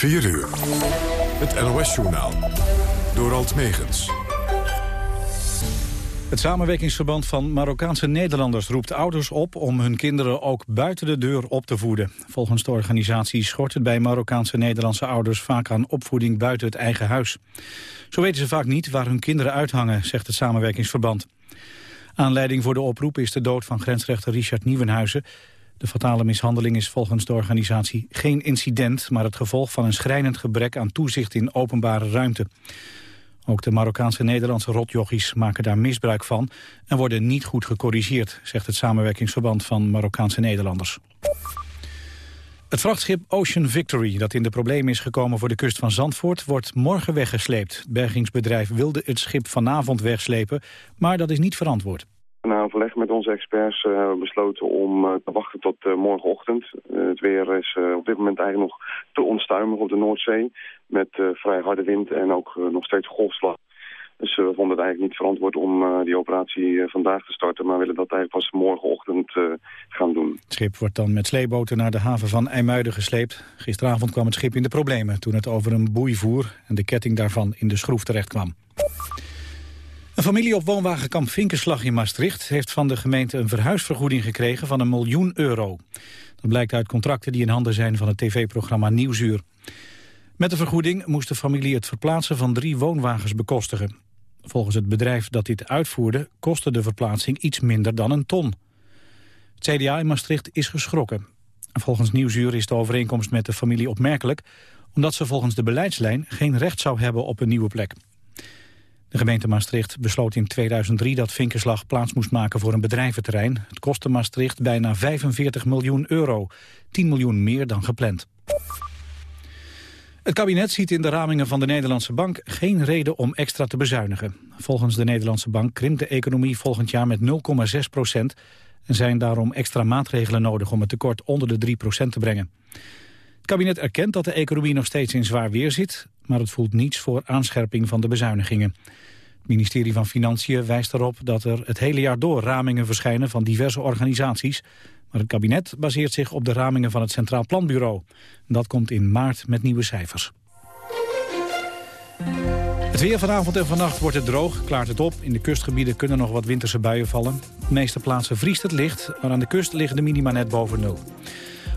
4 uur. Het NOS-journaal. Door Alt Megens. Het samenwerkingsverband van Marokkaanse Nederlanders roept ouders op om hun kinderen ook buiten de deur op te voeden. Volgens de organisatie schort het bij Marokkaanse Nederlandse ouders vaak aan opvoeding buiten het eigen huis. Zo weten ze vaak niet waar hun kinderen uithangen, zegt het samenwerkingsverband. Aanleiding voor de oproep is de dood van grensrechter Richard Nieuwenhuizen. De fatale mishandeling is volgens de organisatie geen incident... maar het gevolg van een schrijnend gebrek aan toezicht in openbare ruimte. Ook de Marokkaanse Nederlandse rotjochies maken daar misbruik van... en worden niet goed gecorrigeerd, zegt het samenwerkingsverband van Marokkaanse Nederlanders. Het vrachtschip Ocean Victory, dat in de problemen is gekomen voor de kust van Zandvoort, wordt morgen weggesleept. Bergingsbedrijf wilde het schip vanavond wegslepen, maar dat is niet verantwoord. Na overleg met onze experts uh, hebben we besloten om uh, te wachten tot uh, morgenochtend. het weer is op dit moment eigenlijk nog te onstuimig op de Noordzee. Met vrij harde wind en ook nog steeds golfslag. Dus we vonden het eigenlijk niet verantwoord om die operatie vandaag te starten... maar willen dat eigenlijk pas morgenochtend gaan doen. Het schip wordt dan met sleeboten naar de haven van IJmuiden gesleept. Gisteravond kwam het schip in de problemen toen het over een boei voer... en de ketting daarvan in de schroef terecht kwam. Een familie op woonwagenkamp Vinkenslag in Maastricht... heeft van de gemeente een verhuisvergoeding gekregen van een miljoen euro. Dat blijkt uit contracten die in handen zijn van het tv-programma Nieuwsuur. Met de vergoeding moest de familie het verplaatsen van drie woonwagens bekostigen. Volgens het bedrijf dat dit uitvoerde kostte de verplaatsing iets minder dan een ton. Het CDA in Maastricht is geschrokken. Volgens Nieuwsuur is de overeenkomst met de familie opmerkelijk... omdat ze volgens de beleidslijn geen recht zou hebben op een nieuwe plek. De gemeente Maastricht besloot in 2003 dat Vinkenslag plaats moest maken voor een bedrijventerrein. Het kostte Maastricht bijna 45 miljoen euro, 10 miljoen meer dan gepland. Het kabinet ziet in de ramingen van de Nederlandse Bank geen reden om extra te bezuinigen. Volgens de Nederlandse Bank krimpt de economie volgend jaar met 0,6 procent... en zijn daarom extra maatregelen nodig om het tekort onder de 3 procent te brengen. Kabinet erkent dat de economie nog steeds in zwaar weer zit... maar het voelt niets voor aanscherping van de bezuinigingen. Het ministerie van Financiën wijst erop dat er het hele jaar door ramingen verschijnen van diverse organisaties. Maar het kabinet baseert zich op de ramingen van het Centraal Planbureau. Dat komt in maart met nieuwe cijfers. Het weer vanavond en vannacht wordt het droog, klaart het op. In de kustgebieden kunnen nog wat winterse buien vallen. De meeste plaatsen vriest het licht, maar aan de kust liggen de minima net boven nul.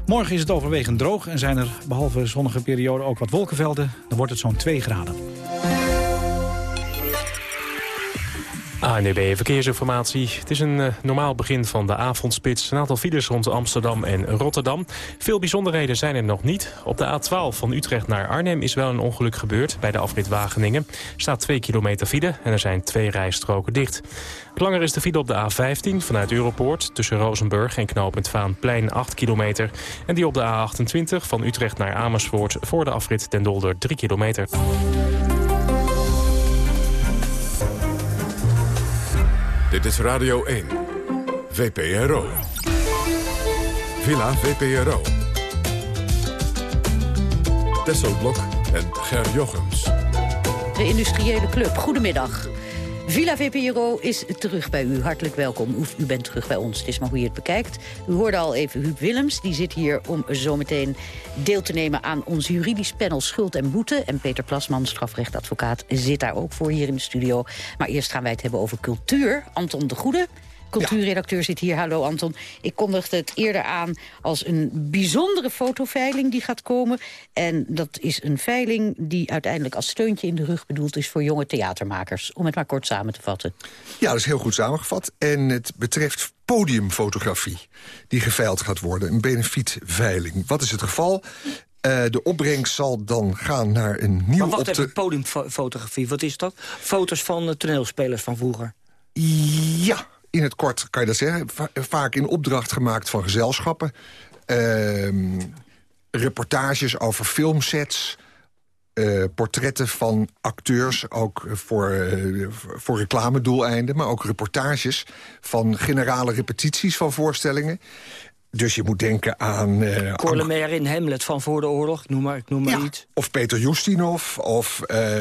Morgen is het overwegend droog en zijn er behalve zonnige perioden ook wat wolkenvelden. Dan wordt het zo'n 2 graden. ANDB e Verkeersinformatie. Het is een uh, normaal begin van de avondspits. Een aantal files rond Amsterdam en Rotterdam. Veel bijzonderheden zijn er nog niet. Op de A12 van Utrecht naar Arnhem is wel een ongeluk gebeurd... bij de afrit Wageningen. Staat 2 kilometer file en er zijn twee rijstroken dicht. Langer is de file op de A15 vanuit Europoort... tussen Rozenburg en knooppunt Vaanplein 8 kilometer. En die op de A28 van Utrecht naar Amersfoort... voor de afrit Den Dolder 3 kilometer. Dit is Radio 1. VPRO. Villa VPRO. Tesselblok en Ger Jochems. De Industriële Club, goedemiddag. Villa VPRO is terug bij u. Hartelijk welkom. U, u, bent terug bij ons. Het is maar hoe je het bekijkt. U hoorde al even Huub Willems. Die zit hier om zometeen deel te nemen aan ons juridisch panel Schuld en Boete. En Peter Plasman, strafrechtadvocaat, zit daar ook voor hier in de studio. Maar eerst gaan wij het hebben over cultuur. Anton de Goede, cultuurredacteur zit hier. Hallo Anton. Ik kondigde het eerder aan als een bijzondere fotoveiling die gaat komen. En dat is een veiling die uiteindelijk als steuntje in de rug bedoeld is... voor jonge theatermakers, om het maar kort samen te vatten. Ja, dat is heel goed samengevat. En het betreft podiumfotografie die geveild gaat worden. Een benefietveiling. Wat is het geval? Uh, de opbrengst zal dan gaan naar een nieuw... Maar wat even, podiumfotografie, wat is dat? Foto's van uh, toneelspelers van vroeger? Ja, in het kort kan je dat zeggen. vaak in opdracht gemaakt van gezelschappen. Uh, reportages over filmsets. Uh, portretten van acteurs, ook voor, uh, voor reclamedoeleinden... maar ook reportages van generale repetities van voorstellingen. Dus je moet denken aan... Uh, Corlemer in Hamlet van voor de oorlog, noem maar, noem maar iets. Of Peter Justinov, of uh,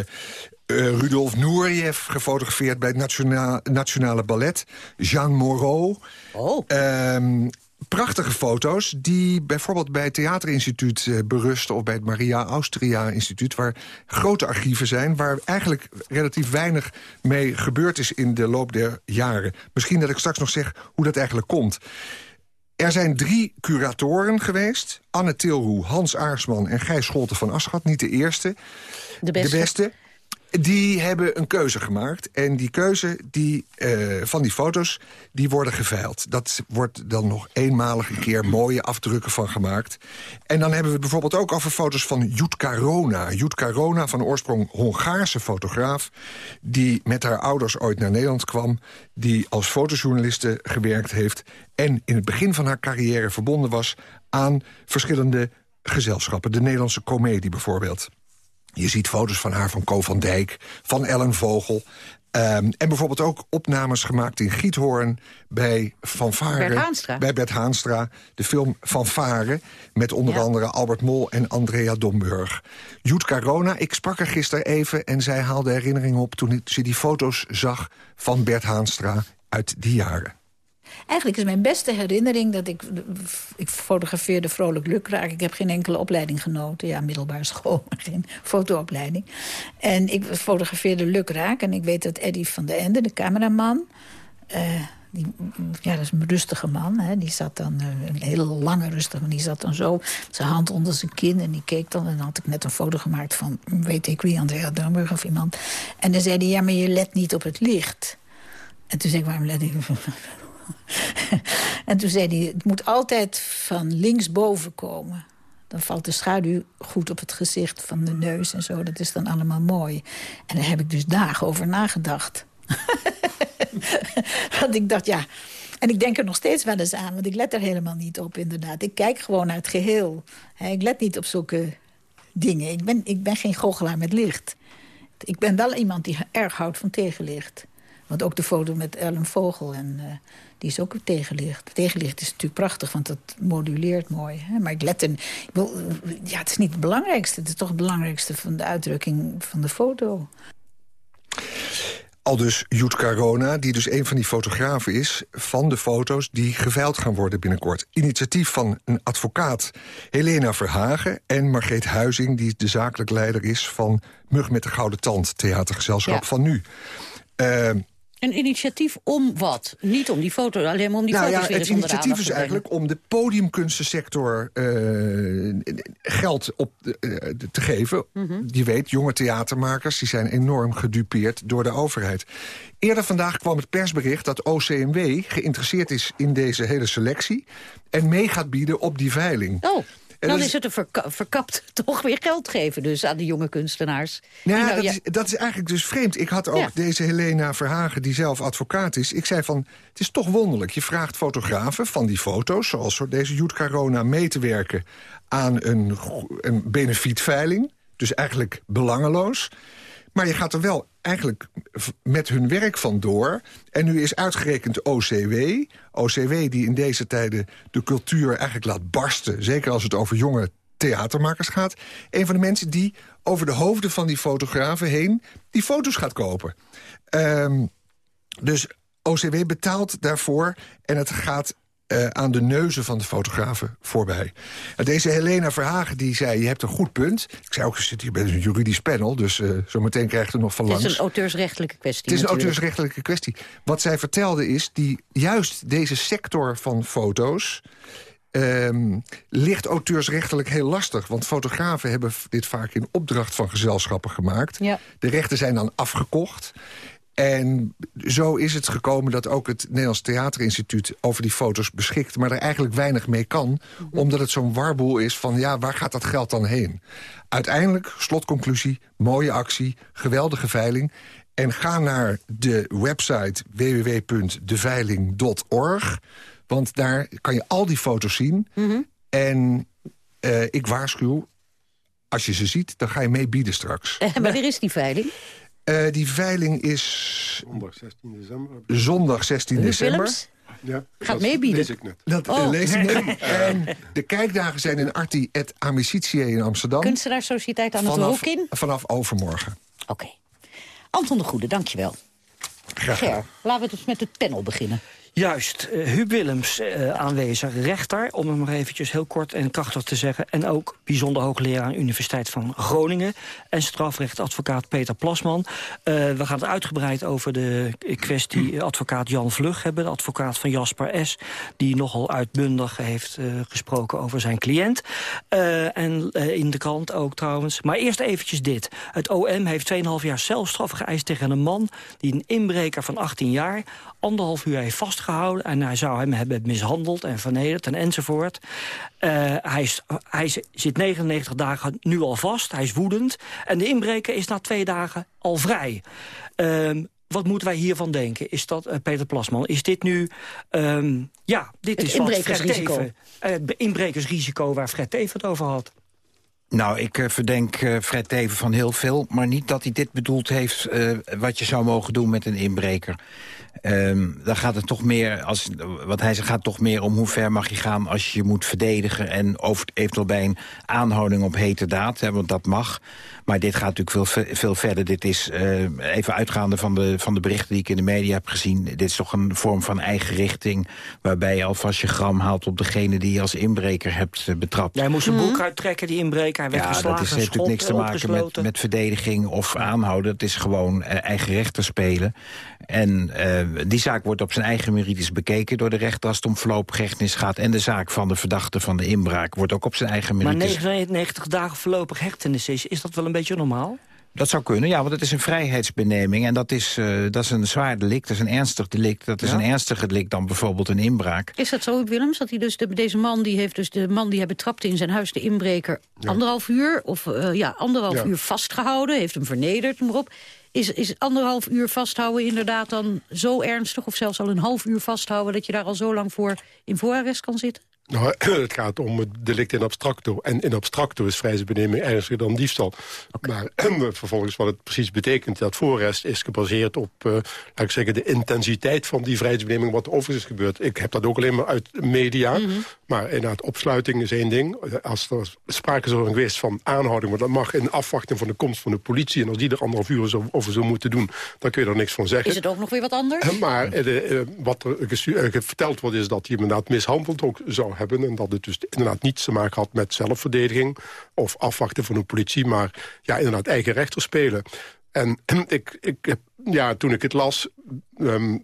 Rudolf Nureyev, gefotografeerd bij het Nationale Ballet. Jean Moreau. Oh. Um, prachtige foto's die bijvoorbeeld bij het Theaterinstituut uh, berusten... of bij het Maria Austria Instituut, waar grote archieven zijn... waar eigenlijk relatief weinig mee gebeurd is in de loop der jaren. Misschien dat ik straks nog zeg hoe dat eigenlijk komt. Er zijn drie curatoren geweest. Anne Tilroe, Hans Aarsman en Gijs Scholten van Aschat. Niet de eerste, de beste. De beste. Die hebben een keuze gemaakt. En die keuze die, uh, van die foto's, die worden geveild. Dat wordt dan nog eenmalig een keer mooie afdrukken van gemaakt. En dan hebben we het bijvoorbeeld ook over foto's van Jutka Rona. Jutka Rona, van oorsprong Hongaarse fotograaf... die met haar ouders ooit naar Nederland kwam... die als fotojournaliste gewerkt heeft... en in het begin van haar carrière verbonden was aan verschillende gezelschappen. De Nederlandse Comedie bijvoorbeeld. Je ziet foto's van haar van Co van Dijk, van Ellen Vogel. Um, en bijvoorbeeld ook opnames gemaakt in Giethoorn bij Van Varen. Bert Haanstra. Bij Bert Haanstra, de film Van Varen... met onder Ja. andere Albert Mol en Andrea Domburg. Joet Carona, ik sprak haar gisteren even... en zij haalde herinneringen op toen ze die foto's zag van Bert Haanstra uit die jaren. Eigenlijk is mijn beste herinnering dat ik... Ik fotografeerde vrolijk lukraak. Ik heb geen enkele opleiding genoten. Ja, middelbare school, geen fotoopleiding. En ik fotografeerde lukraak. En ik weet dat Eddie van de Ende, de cameraman... eh, die, ja, dat is een rustige man. Hè. Die zat dan, eh, een hele lange rustige man. Die zat dan zo, zijn hand onder zijn kin. En die keek dan. En dan had ik net een foto gemaakt van, weet ik wie, Andrea Domburg of iemand. En dan zei hij, ja, maar je let niet op het licht. En toen zei ik, waarom let ik... en toen zei hij, het moet altijd van linksboven komen. Dan valt de schaduw goed op het gezicht van de neus en zo. Dat is dan allemaal mooi. En daar heb ik dus dagen over nagedacht. want ik dacht, ja... En ik denk er nog steeds wel eens aan, want ik let er helemaal niet op, inderdaad. Ik kijk gewoon naar het geheel. Ik let niet op zulke dingen. Ik ben, ik ben geen goochelaar met licht. Ik ben wel iemand die erg houdt van tegenlicht. Want ook de foto met Ellen Vogel, en, eh, die is ook tegenlicht. Tegenlicht is natuurlijk prachtig, want dat moduleert mooi. Hè? Maar ik let er... ik wil- ja, het is niet het belangrijkste. Het is toch het belangrijkste van de uitdrukking van de foto. Al dus Joet Carona, die dus een van die fotografen is... van de foto's die geveild gaan worden binnenkort. Initiatief van een advocaat, Helena Verhagen... en Margreet Huizing, die de zakelijk leider is... van Mug met de Gouden Tand, theatergezelschap Ja. van nu. Eh, Een initiatief om wat? Niet om die foto, alleen maar om die nou foto's ja, weer het initiatief is eigenlijk om de podiumkunstensector eh, geld op eh, te geven. Mhm. Je weet, jonge theatermakers die zijn enorm gedupeerd door de overheid. Eerder vandaag kwam het persbericht dat OCMW geïnteresseerd is in deze hele selectie... en mee gaat bieden op die veiling. Oh, En dan is het een verka- verkapt toch weer geld geven dus aan de jonge kunstenaars. Ja, nou, dat, ja, Is, dat is eigenlijk dus vreemd. Ik had ook Ja. deze Helena Verhagen, die zelf advocaat is. Ik zei van, het is toch wonderlijk. Je vraagt fotografen van die foto's, zoals zo deze Joet Carona... mee te werken aan een, een benefietveiling. Dus eigenlijk belangeloos. Maar je gaat er wel eigenlijk met hun werk vandoor. En nu is uitgerekend OCW. OCW die in deze tijden de cultuur eigenlijk laat barsten. Zeker als het over jonge theatermakers gaat. Een van de mensen die over de hoofden van die fotografen heen... die foto's gaat kopen. Ehm, dus OCW betaalt daarvoor en het gaat eh, aan de neuzen van de fotografen voorbij. En deze Helena Verhagen die zei, je hebt een goed punt. Ik zei ook, je zit hier bij een juridisch panel... dus eh zometeen krijgt er nog van het langs. is een auteursrechtelijke kwestie Het is een auteursrechtelijke kwestie. Wat zij vertelde is, die, juist deze sector van foto's... ehm, ligt auteursrechtelijk heel lastig. Want fotografen hebben dit vaak in opdracht van gezelschappen gemaakt. Ja. De rechten zijn dan afgekocht. En zo is het gekomen dat ook het Nederlands Theaterinstituut... over die foto's beschikt, maar er eigenlijk weinig mee kan... omdat het zo'n warboel is van, ja, waar gaat dat geld dan heen? Uiteindelijk, slotconclusie, mooie actie, geweldige veiling... En ga naar de website www.deveiling.org. Want daar kan je al die foto's zien. En eh, ik waarschuw, als je ze ziet, dan ga je mee bieden straks. Eh, wanneer is die veiling? Eh, die veiling is Zondag 16 december. zondag 16 Huub december. Willems? Ja, Gaat dat meebieden. lees ik net. Dat Oh. lees ik net. En de kijkdagen zijn in Arti et Amicitië in Amsterdam. Kunstenaarssociëteit aan het vanaf, in? vanaf overmorgen. Oké. Anton de Goede, dankjewel. Graag gedaan. Ger, laten we dus met het panel beginnen. Juist, uh, Huub Willems uh, aanwezig, rechter, om hem maar eventjes heel kort en krachtig te zeggen. En ook bijzonder hoogleraar aan de Universiteit van Groningen. En strafrechtadvocaat Peter Plasman. Uh, we gaan het uitgebreid over de kwestie advocaat Jan Vlug hebben. De advocaat van Jasper S. Die nogal uitbundig heeft gesproken over zijn cliënt. en in de krant ook trouwens. Maar eerst eventjes dit. Het OM heeft 2,5 jaar celstraf geëist tegen een man... die een inbreker van 18 jaar anderhalf uur heeft vastgehouden... en hij zou hem hebben mishandeld en vernederd en enzovoort. Uh, hij, is, hij zit 99 dagen nu al vast, hij is woedend... en de inbreker is na twee dagen al vrij. Uh, wat moeten wij hiervan denken? Is dat, uh, Peter Plasman, is dit nu... Um, ja, dit het is inbrekersrisico. Teven, uh, inbrekersrisico waar Fred Teven het over had. Nou, ik uh, verdenk uh, Fred Teven van heel veel... maar niet dat hij dit bedoeld heeft uh, wat je zou mogen doen met een inbreker. Um, dan gaat het toch meer, als, wat hij zegt, gaat toch meer om hoe ver mag je gaan als je je moet verdedigen en over, eventueel bij een aanhouding op hete daad, hè, want dat mag. Maar dit gaat natuurlijk veel, veel verder. Dit is, uh, even uitgaande van de, van de berichten die ik in de media heb gezien... dit is toch een vorm van eigen richting... waarbij je alvast je gram haalt op degene die je als inbreker hebt uh, betrapt. Jij moest een boek uittrekken, die inbreker. Hij werd ja, geslagen, dat is, heeft natuurlijk niks te maken met, met verdediging of aanhouden. Het is gewoon uh, eigen rechter spelen. En uh, die zaak wordt op zijn eigen merites bekeken door de rechter... als het om voorlopig hechtenis gaat. En de zaak van de verdachte van de inbraak wordt ook op zijn eigen merites... Maar 99 dagen voorlopig hechtenis is, is dat wel een beetje normaal? Dat zou kunnen, ja, want het is een vrijheidsbeneming. En dat is, uh, dat is een zwaar delict, dat is een ernstig delict. Dat is ja. een ernstiger delict dan bijvoorbeeld een inbraak. Is dat zo, Willems? Dat hij dus de, deze man, die heeft dus de man die hij betrapte in zijn huis... de inbreker ja. anderhalf uur, of uh, ja, anderhalf ja. uur vastgehouden... heeft hem vernederd, noem maar op. Is, is anderhalf uur vasthouden inderdaad dan zo ernstig... of zelfs al een half uur vasthouden... dat je daar al zo lang voor in voorarrest kan zitten? Nou, het gaat om het delict in abstracto. En in abstracto is vrijheidsbeneming ernstiger dan diefstal. Okay. Maar vervolgens wat het precies betekent... dat voorrest is gebaseerd op, uh, laat ik zeggen... de intensiteit van die vrijheidsbeneming wat overigens is gebeurd. Ik heb dat ook alleen maar uit media. Mm -hmm. Maar inderdaad, opsluiting is één ding. Als er sprake is over geweest van aanhouding... maar dat mag in afwachting van de komst van de politie... en als die er anderhalf uur zo, over zou moeten doen... dan kun je er niks van zeggen. Is het ook nog weer wat anders? Maar de, uh, wat er verteld wordt is dat hij inderdaad mishandeld ook zou hebben... en dat het dus inderdaad niets te maken had met zelfverdediging... of afwachten van de politie, maar ja, inderdaad eigen rechter spelen. En ik, ik ja, toen ik het las, um,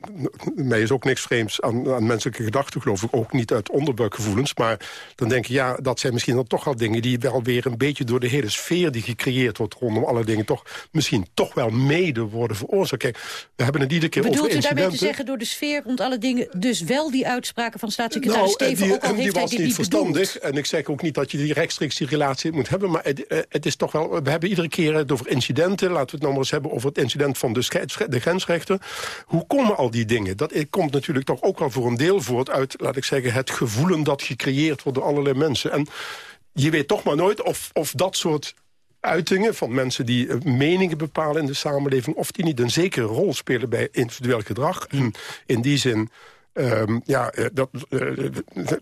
mij is ook niks vreemds aan, aan menselijke gedachten, geloof ik. Ook niet uit onderbuikgevoelens. Maar dan denk je, ja, dat zijn misschien dan toch wel dingen... die wel weer een beetje door de hele sfeer die gecreëerd wordt... rondom alle dingen toch misschien toch wel mede worden veroorzaakt. Kijk, we hebben het iedere keer Bedoelt over incidenten. Bedoelt u daarmee te zeggen, door de sfeer rond alle dingen... dus wel die uitspraken van staatssecretaris nou, Steven, die, ook al die heeft was hij dit niet verstandig. Bedoeld. En ik zeg ook niet dat je die rechtstreeks die relatie moet hebben... maar het, het is toch wel... We hebben iedere keer het over incidenten. Laten we het nou maar eens hebben over het incident van de, de grensrechter. Hoe komen al die dingen? Dat komt natuurlijk toch ook wel voor een deel voort uit, laat ik zeggen, het gevoelen dat gecreëerd wordt door allerlei mensen. En je weet toch maar nooit of, of dat soort uitingen van mensen die meningen bepalen in de samenleving... of die niet een zekere rol spelen bij individueel gedrag. En in die zin... Um, ja, dat, uh,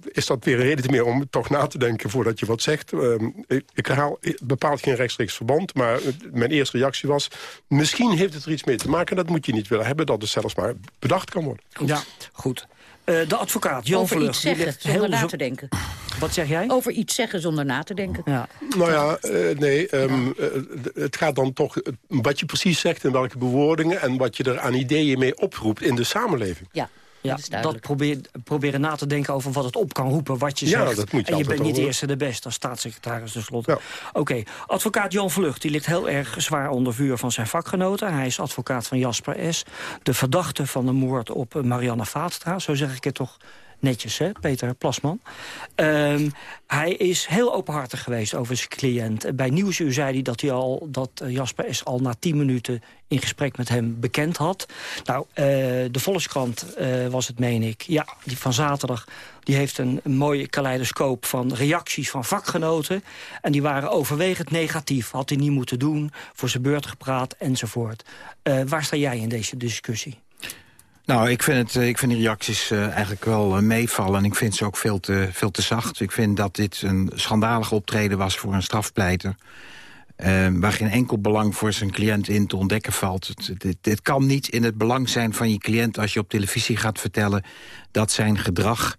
is dat weer een reden te meer om toch na te denken voordat je wat zegt. Um, ik, ik herhaal bepaald geen rechtstreeks verband, maar mijn eerste reactie was... misschien heeft het er iets mee te maken, dat moet je niet willen hebben... dat het zelfs maar bedacht kan worden. Goed. Ja, goed. Uh, de advocaat, Jan Over iets zeggen, zonder heel na te denken. Wat zeg jij? Over iets zeggen zonder na te denken. Ja. Nou ja, uh, nee, um. Uh, het gaat dan toch... wat je precies zegt en welke bewoordingen... en wat je er aan ideeën mee oproept in de samenleving. Ja. Ja, dat, dat probeer, proberen na te denken over wat het op kan roepen, wat je ja, zegt. Dat moet je en je bent niet de eerste de beste als staatssecretaris tenslotte. Ja. Oké, okay. advocaat Jan Vlucht die ligt heel erg zwaar onder vuur van zijn vakgenoten. Hij is advocaat van Jasper S., de verdachte van de moord op Marianne Vaatstra. Zo zeg ik het toch netjes, hè, Peter Plasman. Um, hij is heel openhartig geweest over zijn cliënt. Bij Nieuwsuur zei hij dat, hij al, dat Jasper S. al na tien minuten in gesprek met hem bekend had. Nou, uh, de Volkskrant uh, was het, meen ik. Ja, die van zaterdag. Die heeft een, mooie kaleidoscoop van reacties van vakgenoten. En die waren overwegend negatief. Had hij niet moeten doen, voor zijn beurt gepraat, enzovoort. Waar sta jij in deze discussie? Nou, ik vind, het, ik vind die reacties uh, eigenlijk wel uh, meevallen. En ik vind ze ook veel te, veel te zacht. Ik vind dat dit een schandalig optreden was voor een strafpleiter. waar geen enkel belang voor zijn cliënt in te ontdekken valt. Het, dit kan niet in het belang zijn van je cliënt als je op televisie gaat vertellen... dat zijn gedrag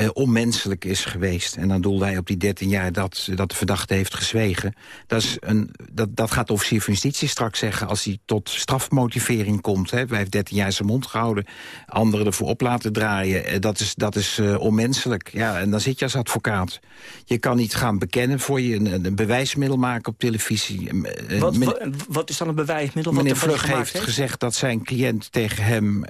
uh, onmenselijk is geweest. En dan doelde hij op die 13 jaar dat, dat de verdachte heeft gezwegen. Dat, is een, dat, dat gaat de officier van justitie straks zeggen... als hij tot strafmotivering komt. Hè. Hij heeft 13 jaar zijn mond gehouden. Anderen ervoor op laten draaien. Uh, dat is, dat is uh, onmenselijk. Ja, en dan zit je als advocaat. Je kan niet gaan bekennen voor je een, een bewijsmiddel maken op televisie. Wat, wat is dan een bewijsmiddel? Meneer Vlug heeft, heeft, gezegd dat zijn cliënt tegen hem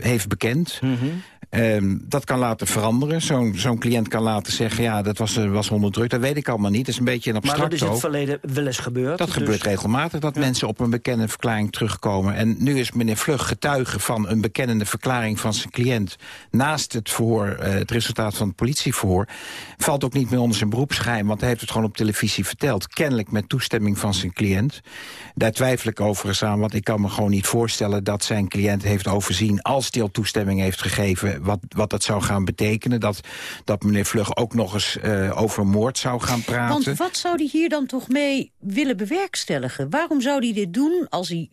heeft bekend... Mm -hmm. Um, dat kan laten veranderen. Zo'n zo'n cliënt kan laten zeggen, ja, dat was, was onder druk. Dat weet ik allemaal niet. Dat is een beetje een abstract Maar dat is in het verleden wel eens gebeurd. Dat dus... gebeurt regelmatig, dat ja. mensen op een bekende verklaring terugkomen. En nu is meneer Vlug getuige van een bekennende verklaring van zijn cliënt. Naast het verhoor, uh, het resultaat van het politieverhoor... valt ook niet meer onder zijn beroepsgeheim... want hij heeft het gewoon op televisie verteld. Kennelijk met toestemming van zijn cliënt. Daar twijfel ik overigens aan, want ik kan me gewoon niet voorstellen... dat zijn cliënt heeft overzien, als hij al toestemming heeft gegeven wat, wat dat zou gaan betekenen. Dat, dat meneer Vlug ook nog eens uh, over moord zou gaan praten. Want wat zou hij hier dan toch mee willen bewerkstelligen? Waarom zou hij dit doen als hij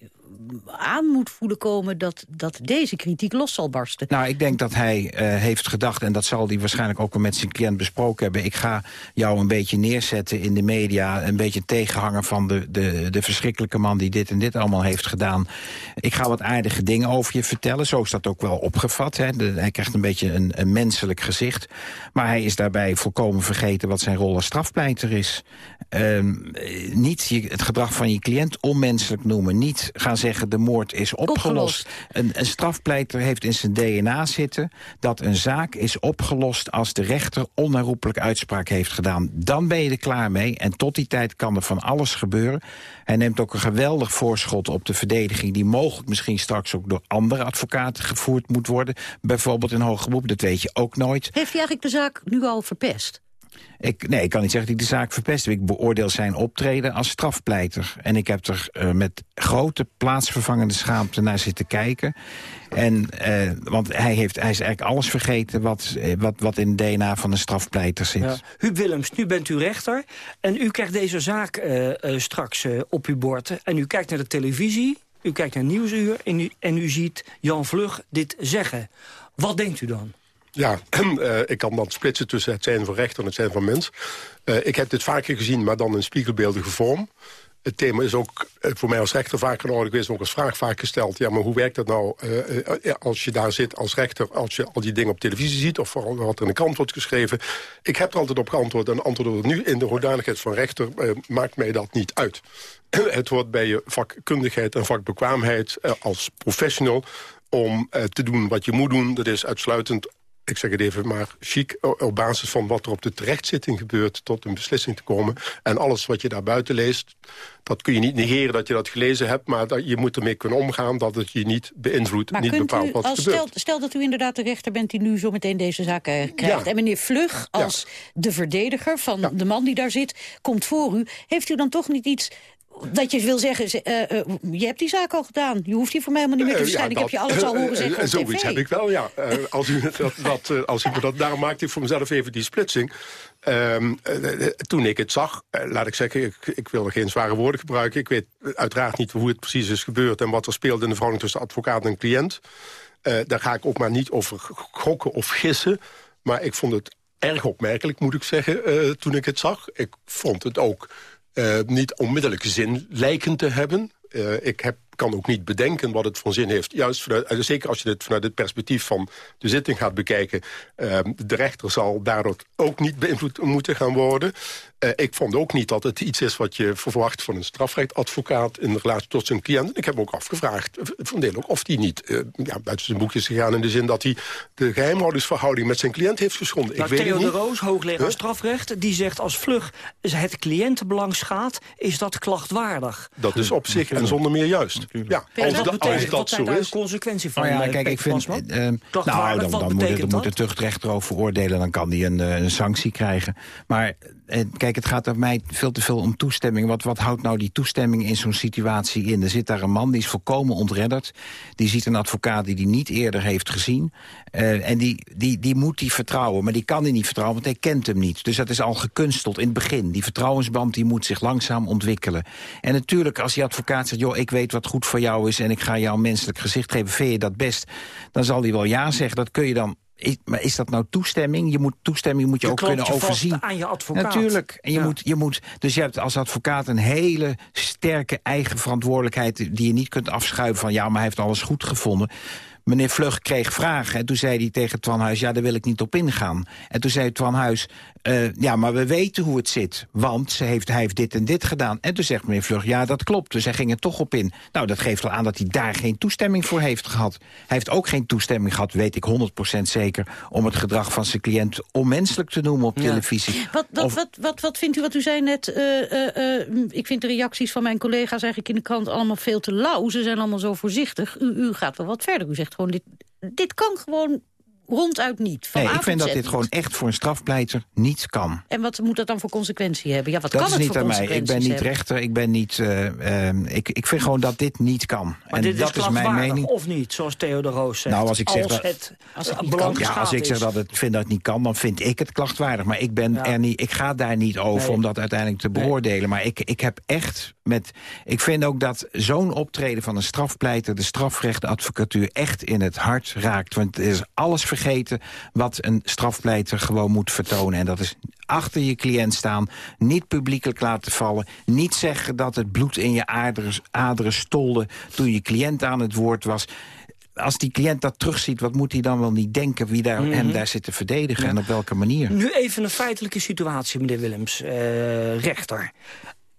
aan moet voelen komen dat, dat deze kritiek los zal barsten. Nou, ik denk dat hij uh, heeft gedacht, en dat zal hij waarschijnlijk ook al met zijn cliënt besproken hebben... ik ga jou een beetje neerzetten in de media, een beetje tegenhanger van de, de, de verschrikkelijke man die dit en dit allemaal heeft gedaan. Ik ga wat aardige dingen over je vertellen, zo is dat ook wel opgevat. Hè. Hij krijgt een beetje een, een menselijk gezicht, maar hij is daarbij volkomen vergeten wat zijn rol als strafpleiter is. Uh, niet je, het gedrag van je cliënt onmenselijk noemen, niet gaan zeggen de moord is opgelost. opgelost. Een, een, strafpleiter heeft in zijn DNA zitten... dat een zaak is opgelost als de rechter onherroepelijk uitspraak heeft gedaan. Dan ben je er klaar mee en tot die tijd kan er van alles gebeuren. Hij neemt ook een geweldig voorschot op de verdediging... die mogelijk misschien straks ook door andere advocaten gevoerd moet worden. Bijvoorbeeld in hoger beroep, dat weet je ook nooit. Heeft hij eigenlijk de zaak nu al verpest? Ik, nee, ik kan niet zeggen dat ik de zaak verpest. Ik beoordeel zijn optreden als strafpleiter. En ik heb er uh, met grote plaatsvervangende schaamte naar zitten kijken. En, uh, want hij, heeft, hij is eigenlijk alles vergeten wat, wat, wat in het DNA van een strafpleiter zit. Ja. Huub Willems, nu bent u rechter. En u krijgt deze zaak straks op uw bord. En u kijkt naar de televisie, u kijkt naar Nieuwsuur... en u, en u ziet Jan Vlug dit zeggen. Wat denkt u dan? Ja, uh, ik kan dan splitsen tussen het zijn van rechter en het zijn van mens. Uh, ik heb dit vaker gezien, maar dan in spiegelbeeldige vorm. Het thema is ook uh, voor mij als rechter vaker nodig geweest... ook als vraag vaak gesteld. Ja, maar hoe werkt dat nou als je daar zit als rechter... als je al die dingen op televisie ziet... of vooral wat er in de krant wordt geschreven. Ik heb er altijd op geantwoord en antwoord nu... in de hoedanigheid van rechter maakt mij dat niet uit. het hoort bij je vakkundigheid en vakbekwaamheid als professional om te doen wat je moet doen. Dat is uitsluitend ik zeg het even maar chic, op basis van wat er op de terechtzitting gebeurt... tot een beslissing te komen. En alles wat je daar buiten leest, dat kun je niet negeren dat je dat gelezen hebt... maar dat, je moet ermee kunnen omgaan dat het je niet beïnvloedt, maar niet bepaalt wat er gebeurt. Stel, stel, dat u inderdaad de rechter bent die nu zo meteen deze zaak uh, krijgt... Ja. en meneer Vlug als ja. de verdediger van ja. de man die daar zit, komt voor u... heeft u dan toch niet iets dat je wil zeggen, uh, uh, je hebt die zaak al gedaan. Je hoeft hier voor mij helemaal niet meer te verschijnen. Uh, ja, ik heb je alles al horen zeggen op Zoiets TV. heb ik wel, ja. als, u dat, dat, als u me dat... Daarom maakte ik voor mezelf even die splitsing. Um, toen ik het zag, laat ik zeggen, ik, ik wil er geen zware woorden gebruiken. Ik weet uiteraard niet hoe het precies is gebeurd... en wat er speelde in de verhouding tussen advocaat en cliënt. daar ga ik ook maar niet over gokken of gissen. Maar ik vond het erg opmerkelijk, moet ik zeggen, toen ik het zag. Ik vond het ook uh, niet onmiddellijk zin lijken te hebben. Uh, ik heb, kan ook niet bedenken wat het voor zin heeft. Juist uh, zeker als je het vanuit het perspectief van de zitting gaat bekijken. de rechter zal daardoor ook niet beïnvloed moeten gaan worden. Uh, ik vond ook niet dat het iets is wat je verwacht van een strafrechtadvocaat in relatie tot zijn cliënt. Ik heb ook afgevraagd, van deel ook, of hij niet uh, ja, buiten zijn boekjes gegaan in de zin dat hij de geheimhoudingsverhouding met zijn cliënt heeft geschonden. Nou, ik weet Theo de. Roos, hoogleraar huh? strafrecht, die zegt als vlug het cliëntenbelang schaadt, is dat klachtwaardig. Dat is op zich en zonder meer juist. Ja, als, dat, betekent, als dat zo is. consequentie van oh ja, kijk, ik vind, uh, nou, dan, dan moet, de, moet de tuchtrechter over oordelen, dan kan hij een, een sanctie krijgen. Maar kijk, het gaat er mij veel te veel om toestemming. Wat, wat houdt nou die toestemming in zo'n situatie in? Er zit daar een man die is volkomen ontredderd. Die ziet een advocaat die die niet eerder heeft gezien. Uh, en die, die, die moet die vertrouwen, maar die kan hij niet vertrouwen... want hij kent hem niet. Dus dat is al gekunsteld in het begin. Die vertrouwensband die moet zich langzaam ontwikkelen. En natuurlijk, als die advocaat zegt... joh, ik weet wat goed voor jou is en ik ga jou een menselijk gezicht geven... vind je dat best, dan zal hij wel ja zeggen. Dat kun je dan is, maar is dat nou toestemming? Je moet, toestemming moet je, ook kunnen overzien. aan je advocaat. Natuurlijk. En je moet, je moet, dus je hebt als advocaat een hele sterke eigen verantwoordelijkheid... die je niet kunt afschuiven van... ja, maar hij heeft alles goed gevonden. Meneer Vlug kreeg vragen en toen zei hij tegen Twan Huis... ja, daar wil ik niet op ingaan. En toen zei Twan Huis, uh, ja, maar we weten hoe het zit. Want ze heeft, hij heeft dit en dit gedaan. En toen zegt meneer Vlug, ja, dat klopt. Dus hij ging er toch op in. Nou, dat geeft wel aan dat hij daar geen toestemming voor heeft gehad. Hij heeft ook geen toestemming gehad, weet ik 100% zeker... om het gedrag van zijn cliënt onmenselijk te noemen op televisie. Wat, wat, wat, wat, wat vindt u, wat u zei net... Uh, uh, ik vind de reacties van mijn collega's eigenlijk in de krant allemaal veel te lauw. Ze zijn allemaal zo voorzichtig. U, u gaat wel wat verder. U zegt gewoon, dit, dit kan gewoon ronduit niet. nee, ik vind dat dit gewoon echt voor een strafpleiter niet kan. En wat moet dat dan voor consequentie hebben? Ja, wat dat kan is het niet voor aan mij. Ik ben niet rechter. Ik ben niet. Uh, uh, ik, ik vind gewoon dat dit niet kan. Maar en dit dat is, is mijn mening. Of niet, zoals Theo de Roos zegt. Nou, als ik zeg als dat, het, als het belang ja, als ik zeg dat het vind dat het niet kan, dan vind ik het klachtwaardig. Maar ik ben Ja. er niet. Ik ga daar niet over Nee. om dat uiteindelijk te beoordelen. Maar ik, ik heb echt met. Ik vind ook dat zo'n optreden van een strafpleiter, de strafrechtadvocatuur, echt in het hart raakt. Want er is alles vergeten wat een strafpleiter gewoon moet vertonen. En dat is achter je cliënt staan, niet publiekelijk laten vallen... niet zeggen dat het bloed in je aderen, aderen stolde toen je cliënt aan het woord was... Als die cliënt dat terugziet, wat moet hij dan wel niet denken... wie daar, hem daar zit te verdedigen en op welke manier? Nu even een feitelijke situatie, meneer Willems, eh, rechter.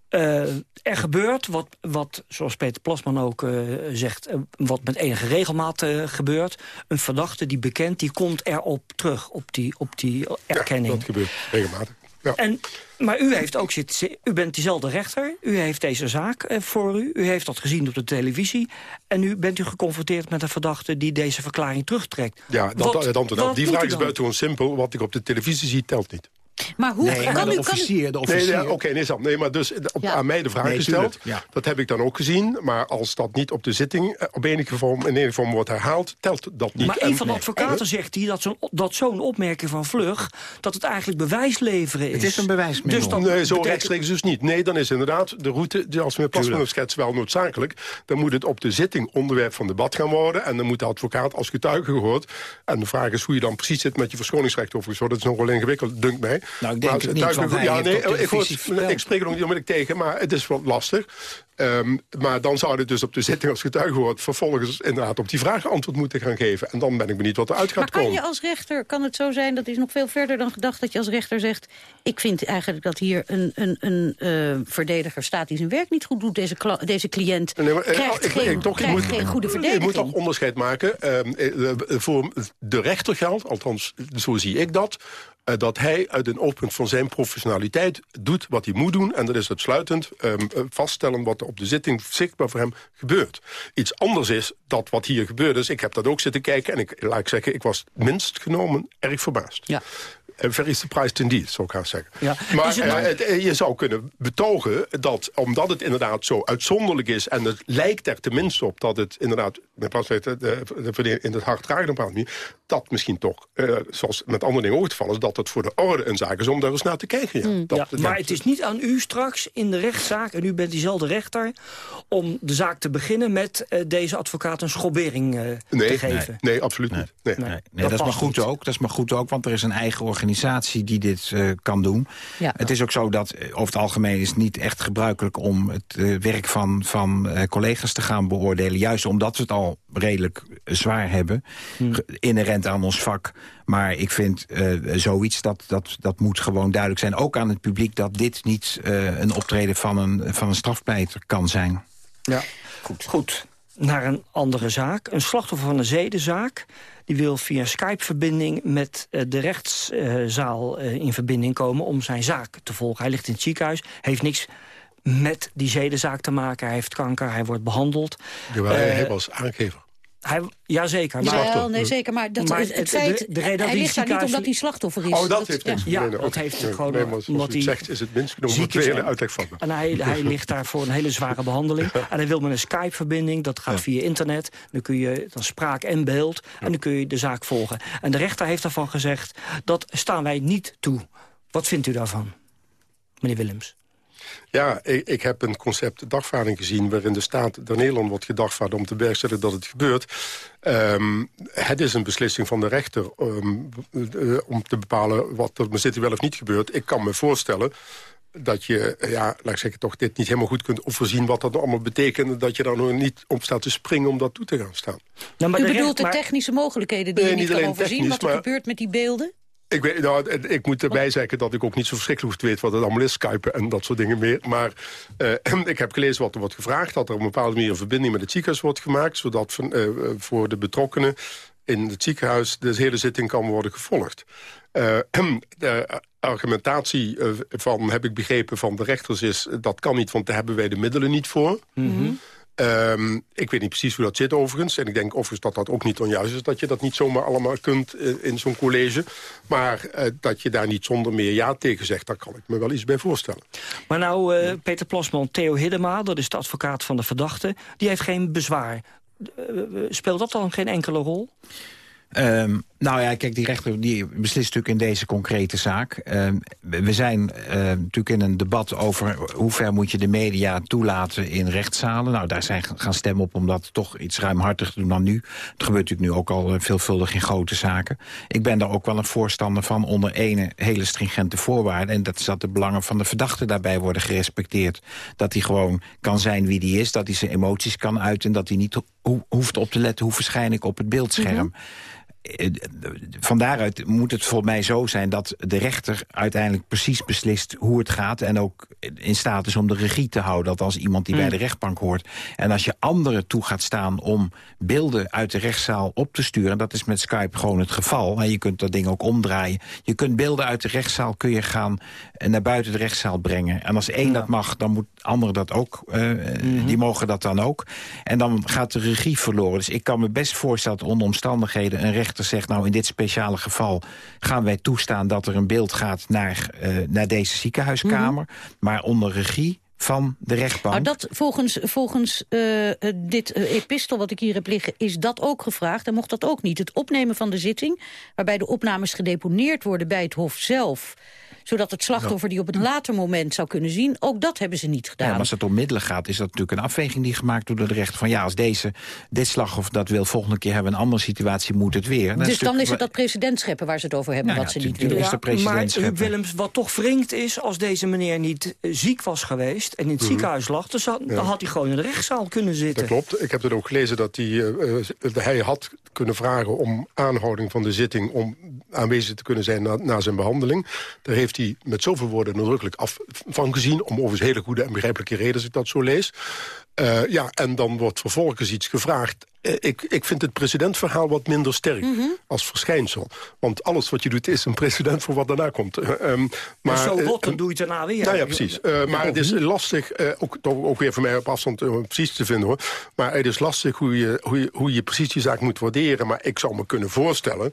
Eh, er gebeurt wat, wat, zoals Peter Plasman ook eh, zegt... eh, wat met enige regelmaat gebeurt. Een verdachte die bekend, die komt erop terug, op die, op die erkenning. dat gebeurt regelmatig. Ja. En, maar u, heeft ook zit, u bent diezelfde rechter. U heeft deze zaak voor u. U heeft dat gezien op de televisie. En nu bent u geconfronteerd met een verdachte... die deze verklaring terugtrekt. Ja, dat, Wat- wat Die vraag is buitengewoon simpel. Wat ik op de televisie zie, telt niet. Maar hoe Nee, maar kan de u... Officier, de Nee, officier... nee, oké, nee, Sam, nee, maar dus op, Ja. aan mij de vraag Nee, gesteld. ja. Dat heb ik dan ook gezien. Maar als dat niet op de zitting eh, op enige vorm, in enige vorm wordt herhaald, telt dat niet. Maar En- een van de advocaten zegt hij dat zo'n dat zo'n opmerking van Vlug... dat het eigenlijk bewijs leveren is. Het is een bewijsmiddel. Dus dat Nee, zo betekent- rechtstreeks dus niet. Nee, dan is inderdaad de route, als meneer Plasman schetst, wel noodzakelijk. Dan moet het op de zitting onderwerp van debat gaan worden. En dan moet de advocaat als getuige gehoord. En de vraag is hoe je dan precies zit met je verschoningsrecht overigens. Dat is nog wel ingewikkeld, dunkt mij. Nou, ik denk Maar het niet, want hij heeft op ik, hoor- televisie verteld. ik spreek er ook niet onmiddellijk tegen, maar het is wel lastig. Ehm, maar dan zou het dus op de zitting als getuige wordt... vervolgens inderdaad op die vraag antwoord moeten gaan geven. En dan ben ik benieuwd wat eruit Maar gaat kan komen. je als rechter, kan het zo zijn, dat is nog veel verder dan gedacht... dat je als rechter zegt, ik vind eigenlijk dat hier een, een, een eh, verdediger staat... die zijn werk niet goed doet, deze, deze cliënt Nee, maar, eh, krijgt, ik- geen, ik- toch, je krijgt moet- geen goede Je verdediging. moet toch onderscheid maken. Ehm, eh, voor de rechter geldt, althans zo zie ik dat... dat hij uit een oogpunt van zijn professionaliteit doet wat hij moet doen. En dat is uitsluitend ehm, eh, vaststellen wat er op de zitting zichtbaar voor hem gebeurt. Iets anders is dat wat hier gebeurd is. Ik heb dat ook zitten kijken en ik, laat ik zeggen, ik was minst genomen erg verbaasd. Ja. Eh, Very surprised indeed, zou ik haast zeggen. Ja. Maar het eh, het, je zou kunnen betogen dat, omdat het inderdaad zo uitzonderlijk is... en het lijkt er tenminste op dat het inderdaad... in plaats van de, in het hart dragen, niet, dat misschien toch, eh, zoals met andere dingen ook het geval is... dat het voor de orde een zaak is om daar eens naar te kijken. Ja. Dat, Ja, dat- maar het is niet aan u straks in de rechtszaak... en u bent diezelfde rechter... om de zaak te beginnen met eh, deze advocaat een schobbering eh, nee, te geven. Nee, absoluut niet. Nee. Nee, Nee, dat, is maar goed niet. ook. Dat is maar goed ook, want er is een eigen organisatie die dit eh, kan doen. Ja. Het is ook zo dat eh, over het algemeen is het niet echt gebruikelijk om het eh, werk van, van eh, collega's te gaan beoordelen. Juist omdat we het al redelijk zwaar hebben, ge- inherent aan ons vak. Maar ik vind eh, zoiets, dat, dat, dat moet gewoon duidelijk zijn. Ook aan het publiek dat dit niet eh, een optreden van een, van een strafpleiter kan zijn. Ja, goed. goed. Naar een andere zaak. Een slachtoffer van een zedenzaak. Die wil via Skype-verbinding met eh, de rechtszaal eh, in verbinding komen... om zijn zaak te volgen. Hij ligt in het ziekenhuis, heeft niks met die zedenzaak te maken. Hij heeft kanker, hij wordt behandeld. Jawel, hij- Eh, hij was aangever. Hij, jazeker. Maar, Wel, nee, zeker. Maar, dat, maar het, feit, de, de reden hij ligt daar niet omdat hij slachtoffer is. Oh, dat, heeft niks ja. ja, dat heeft nee, gewoon... Nee, omdat hij zegt, is het minst genomen tweede uitleg van En hij, hij ligt daar voor een hele zware behandeling. En hij wil met een Skype-verbinding, dat gaat via internet. Dan kun je dan spraak en beeld. En dan kun je de zaak volgen. En de rechter heeft daarvan gezegd, dat staan wij niet toe. Wat vindt u daarvan, meneer Willems? Ja, ik, ik, heb een concept dagvaarding gezien... waarin de staat door Nederland wordt gedagvaard om te bewerkstelligen dat het gebeurt. Um, het is een beslissing van de rechter um, uh, om te bepalen wat er zitten wel of niet gebeurt. Ik kan me voorstellen dat je, ja, laat ik zeggen, toch dit niet helemaal goed kunt overzien... wat dat allemaal betekent, dat je daar nog niet op staat te springen om dat toe te gaan staan. Nou, maar U bedoelt de technische mogelijkheden die nee, je niet, niet kan overzien? Wat er gebeurt met die beelden? Ik, weet, nou, ik moet erbij zeggen dat ik ook niet zo verschrikkelijk goed weet... wat het allemaal is, Skype en dat soort dingen meer. Maar uh, ik heb gelezen wat er wordt gevraagd... dat er op een bepaalde manier een verbinding met het ziekenhuis wordt gemaakt... zodat uh, voor de betrokkenen in het ziekenhuis de hele zitting kan worden gevolgd. Uh, de argumentatie van, heb ik begrepen, van de rechters is... dat kan niet, want daar hebben wij de middelen niet voor... Mm Um, ik weet niet precies hoe dat zit overigens. En ik denk overigens dat dat ook niet onjuist is... dat je dat niet zomaar allemaal kunt uh, in zo'n college. Maar uh, dat je daar niet zonder meer ja tegen zegt... daar kan ik me wel iets bij voorstellen. Maar nou, uh, Peter Plasman, Theo Hiddema... dat is de advocaat van de verdachte... die heeft geen bezwaar. speelt dat dan geen enkele rol? Um, nou ja, kijk, die rechter die beslist natuurlijk in deze concrete zaak. Uh, we zijn uh, natuurlijk in een debat over hoe ver moet je de media toelaten in rechtszalen. Nou, daar zijn gaan stemmen op om dat toch iets ruimhartiger te doen dan nu. Het gebeurt natuurlijk nu ook al uh, veelvuldig in grote zaken. Ik ben daar ook wel een voorstander van onder ene hele stringente voorwaarden. En dat is dat de belangen van de verdachte daarbij worden gerespecteerd. Dat hij gewoon kan zijn wie die is, dat hij zijn emoties kan uiten... en dat hij niet ho hoeft op te letten hoe verschijn ik op het beeldscherm. -hmm. Eh, van daaruit moet het volgens mij zo zijn dat de rechter uiteindelijk precies beslist hoe het gaat... en ook in staat is om de regie te houden, dat als iemand die bij mm. de rechtbank hoort. En als je anderen toe gaat staan om beelden uit de rechtszaal op te sturen... dat is met Skype gewoon het geval, en je kunt dat ding ook omdraaien. Je kunt beelden uit de rechtszaal kun je gaan eh, naar buiten de rechtszaal brengen. En als één dat mag, dan moet anderen dat ook, uh, mm -hmm. die mogen dat dan ook. En dan gaat de regie verloren. Dus ik kan me best voorstellen dat onder omstandigheden een rechter zegt... nou, in dit speciale geval gaan wij toestaan dat er een beeld gaat naar, uh, naar deze ziekenhuiskamer. Mhm. Maar onder regie van de rechtbank. Maar dat volgens, volgens uh, dit uh, epistel wat ik hier heb liggen... is dat ook gevraagd en mocht dat ook niet. Het opnemen van de zitting, waarbij de opnames gedeponeerd worden bij het Hof zelf zodat het slachtoffer die op een later moment zou kunnen zien... ook dat hebben ze niet gedaan. Ja, maar als het om middelen gaat, is dat natuurlijk een afweging die gemaakt wordt door de rechter. Van ja, als deze, dit slachtoffer dat wil volgende keer hebben... een andere situatie, moet het weer. dus dan is het dat precedent scheppen waar ze het over hebben, nou wat ze niet willen. Ja, maar Willems, wat toch wringt is... als deze meneer niet eh, ziek was geweest en in het mhm. ziekenhuis lag... Dan, zou, dan, had hij gewoon in de rechtszaal kunnen zitten. Dat klopt. Ik heb het ook gelezen dat hij, uh, hij had kunnen vragen om aanhouding van de zitting... om aanwezig te kunnen zijn na, na zijn behandeling. Daar heeft hij met zoveel woorden nadrukkelijk af van gezien... om overigens hele goede en begrijpelijke redenen, als ik dat zo lees. Uh, ja, en dan wordt vervolgens iets gevraagd. Uh, ik, ik vind het presidentverhaal wat minder sterk mm -hmm. als verschijnsel. Want alles wat je doet is een president voor wat daarna komt. Uh, um, maar zo wat, dan doe je het daarna weer. Nou ja, precies. maar het is lastig, ook, toch ook weer voor mij op afstand precies te vinden hoor. Maar het is lastig hoe je, hoe, je, hoe je precies die zaak moet waarderen. Maar ik zou me kunnen voorstellen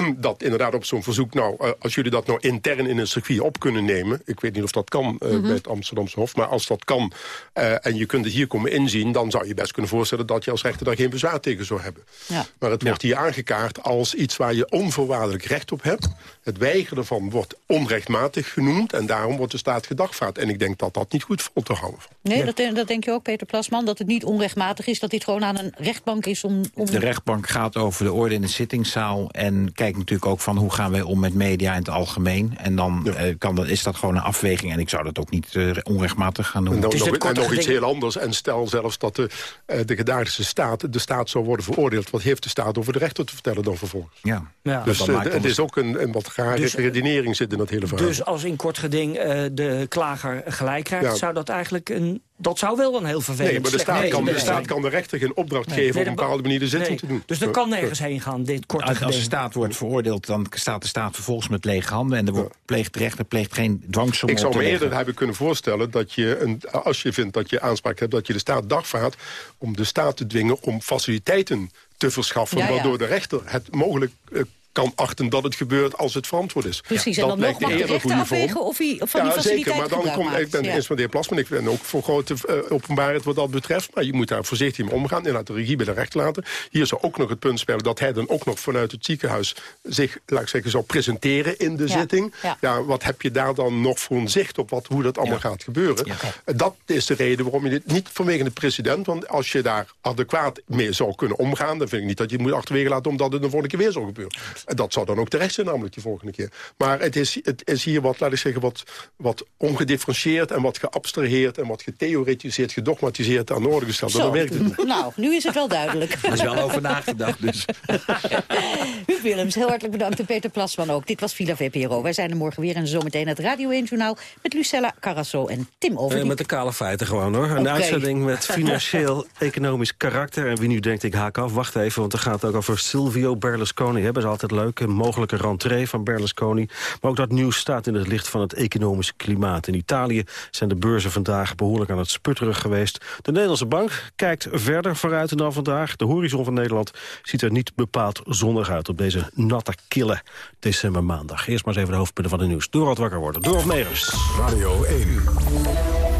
dat inderdaad op zo'n verzoek... nou, eh, als jullie dat nou intern in een circuit op kunnen nemen... ik weet niet of dat kan uh, bij het Amsterdamse Hof... maar als dat kan uh, en je kunt het hier komen inzien... dan zou je best kunnen voorstellen dat je als rechter daar geen bezwaar tegen zou hebben. Ja. Maar het wordt hier aangekaart als iets waar je onvoorwaardelijk recht op hebt. Het weigeren ervan wordt onrechtmatig genoemd... en daarom wordt de staat gedagvaard. En ik denk dat dat niet goed vol te houden. Nee, dat, dat, denk je ook, Peter Plasman, dat het niet onrechtmatig is... dat dit gewoon aan een rechtbank is om... om... De rechtbank gaat over de orde in de zittingszaal... en kijkt natuurlijk ook van hoe gaan wij om met media in het algemeen. En dan uh, kan dat, is dat gewoon een afweging. En ik zou dat ook niet uh, onrechtmatig gaan doen. En, nog, en nog iets heel anders. En stel zelfs dat de, uh, de gedaagde staat, de staat zou worden veroordeeld. Wat heeft de staat over de rechter te vertellen dan vervolgens? Ja. ja. Dus het is ook een, een wat gare dus, redenering zit in dat hele verhaal. Dus als in kort geding de klager gelijk krijgt... Ja. zou dat eigenlijk een dat zou wel een heel vervelend Nee, maar de staat, kan, de staat kan de rechter geen opdracht geven... om op een bepaalde manier de zitting te doen. Dus er kan nergens heen gaan, dit korte als, als de staat wordt veroordeeld, dan staat de staat vervolgens met lege handen... en de pleegt de rechter pleegt geen dwangsom Ik zou me eerder hebben kunnen voorstellen dat je, een, als je vindt dat je aanspraak hebt... dat je de staat dagvaart om de staat te dwingen om faciliteiten te verschaffen... waardoor de rechter het mogelijk kan achten dat het gebeurt als het verantwoord is. Precies, en dan nog mag de rechter afwegen of hij van ja, die zeker, maar dan komt, ik ben eens met de heer Plasman, ik ben ook voor grote uh, openbaarheid wat dat betreft, maar je moet daar voorzichtig mee omgaan en laat de regie bij de rechter laten. Hier zou ook nog het punt spelen dat hij dan ook nog vanuit het ziekenhuis zich, laat ik zeggen, zou presenteren in de zitting. Ja. wat heb je daar dan nog voor een zicht op wat, hoe dat allemaal gaat gebeuren? Dat is de reden waarom je dit niet vanwege de president, want als je daar adequaat mee zou kunnen omgaan, dan vind ik niet dat je het moet achterwege laten omdat het de volgende keer weer zou gebeuren. Dat zou dan ook terecht zijn namelijk die volgende keer. Maar het is, het is hier wat, laat ik zeggen, wat, wat ongedifferentieerd... en wat geabstraheerd en wat getheoretiseerd, gedogmatiseerd aan de orde gesteld. Dan werkt het niet. Nou, nu is het wel duidelijk. Er is wel over nagedacht, dus. Willems, heel hartelijk bedankt. En Peter Plasman ook. Dit was Villa VPRO. Wij zijn er morgen weer en zometeen het Radio 1 Journaal... met Lucella Carrasso en Tim Over. met de kale feiten gewoon, hoor. Een okay. uitzending met financieel-economisch karakter. En wie nu denkt, ik haak af, wacht even... want het gaat ook over Silvio Berlusconi. Hebben ze altijd leuk mogelijke rentree van Berlusconi. Maar ook dat nieuws staat in het licht van het economische klimaat. In Italië zijn de beurzen vandaag behoorlijk aan het sputteren geweest. De Nederlandse bank kijkt verder vooruit dan vandaag. De horizon van Nederland ziet er niet bepaald zonnig uit... op deze natte, kille decembermaandag. Eerst maar eens even de hoofdpunten van de nieuws. Door wat wakker worden. Door Megens. Radio 1.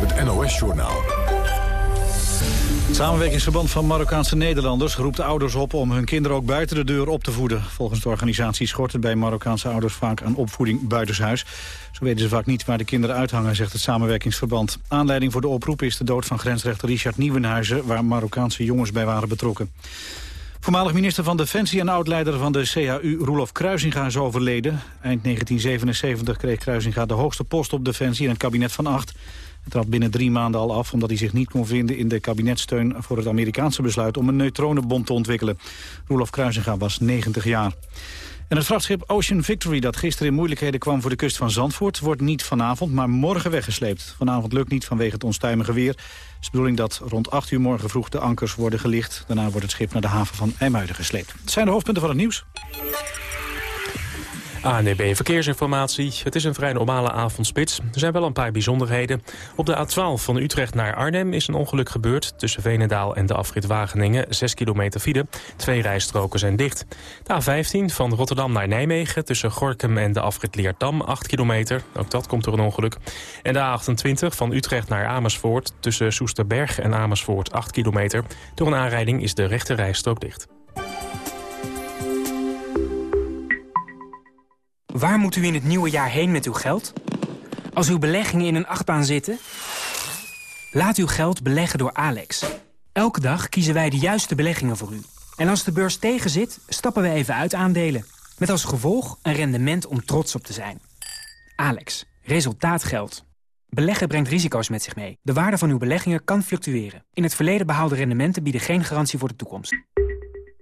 Het NOS-journaal. Het samenwerkingsverband van Marokkaanse Nederlanders roept ouders op om hun kinderen ook buiten de deur op te voeden. Volgens de organisatie schort het bij Marokkaanse ouders vaak aan opvoeding buitenshuis. Zo weten ze vaak niet waar de kinderen uithangen, zegt het samenwerkingsverband. Aanleiding voor de oproep is de dood van grensrechter Richard Nieuwenhuizen, waar Marokkaanse jongens bij waren betrokken. Voormalig minister van Defensie en oud-leider van de CHU, Roelof Kruisinga, is overleden. Eind 1977 kreeg Kruisinga de hoogste post op Defensie in het kabinet van acht. Het trad binnen drie maanden al af omdat hij zich niet kon vinden in de kabinetsteun voor het Amerikaanse besluit om een neutronenbom te ontwikkelen. Roelof Kruisinga was 90 jaar. En het vrachtschip Ocean Victory dat gisteren in moeilijkheden kwam voor de kust van Zandvoort wordt niet vanavond, maar morgen weggesleept. Vanavond lukt niet vanwege het onstuimige weer. Is de bedoeling dat rond 8 uur morgen vroeg de ankers worden gelicht. Daarna wordt het schip naar de haven van IJmuiden gesleept. Het zijn de hoofdpunten van het nieuws. ANB Verkeersinformatie. Het is een vrij normale avondspits. Er zijn wel een paar bijzonderheden. Op de A12 van Utrecht naar Arnhem is een ongeluk gebeurd. Tussen Venendaal en de afrit Wageningen. 6 kilometer file. Twee rijstroken zijn dicht. De A15 van Rotterdam naar Nijmegen. Tussen Gorkum en de afrit Leerdam. 8 kilometer. Ook dat komt door een ongeluk. En de A28 van Utrecht naar Amersfoort. Tussen Soesterberg en Amersfoort. 8 kilometer. Door een aanrijding is de rechte rijstrook dicht. Waar moet u in het nieuwe jaar heen met uw geld? Als uw beleggingen in een achtbaan zitten? Laat uw geld beleggen door Alex. Elke dag kiezen wij de juiste beleggingen voor u. En als de beurs tegenzit, stappen we even uit aandelen. Met als gevolg een rendement om trots op te zijn. Alex, resultaat geldt. Beleggen brengt risico's met zich mee. De waarde van uw beleggingen kan fluctueren. In het verleden behaalde rendementen bieden geen garantie voor de toekomst.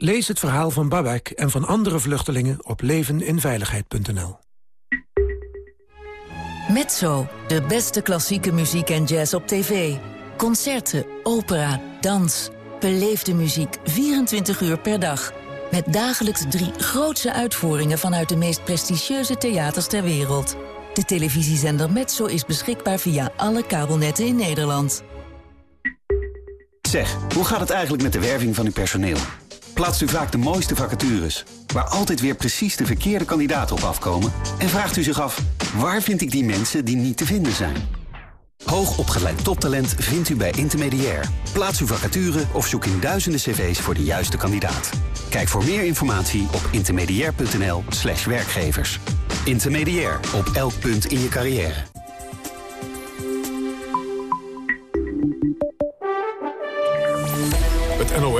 Lees het verhaal van Babak en van andere vluchtelingen op leveninveiligheid.nl. Mezzo, de beste klassieke muziek en jazz op tv. Concerten, opera, dans. Beleefde muziek 24 uur per dag. Met dagelijks drie grootse uitvoeringen vanuit de meest prestigieuze theaters ter wereld. De televisiezender Mezzo is beschikbaar via alle kabelnetten in Nederland. Zeg, hoe gaat het eigenlijk met de werving van uw personeel? Plaatst u vaak de mooiste vacatures, waar altijd weer precies de verkeerde kandidaten op afkomen? En vraagt u zich af, waar vind ik die mensen die niet te vinden zijn? Hoogopgeleid toptalent vindt u bij Intermediair. Plaats uw vacature of zoek in duizenden cv's voor de juiste kandidaat. Kijk voor meer informatie op intermediair.nl slash werkgevers. Intermediair, op elk punt in je carrière.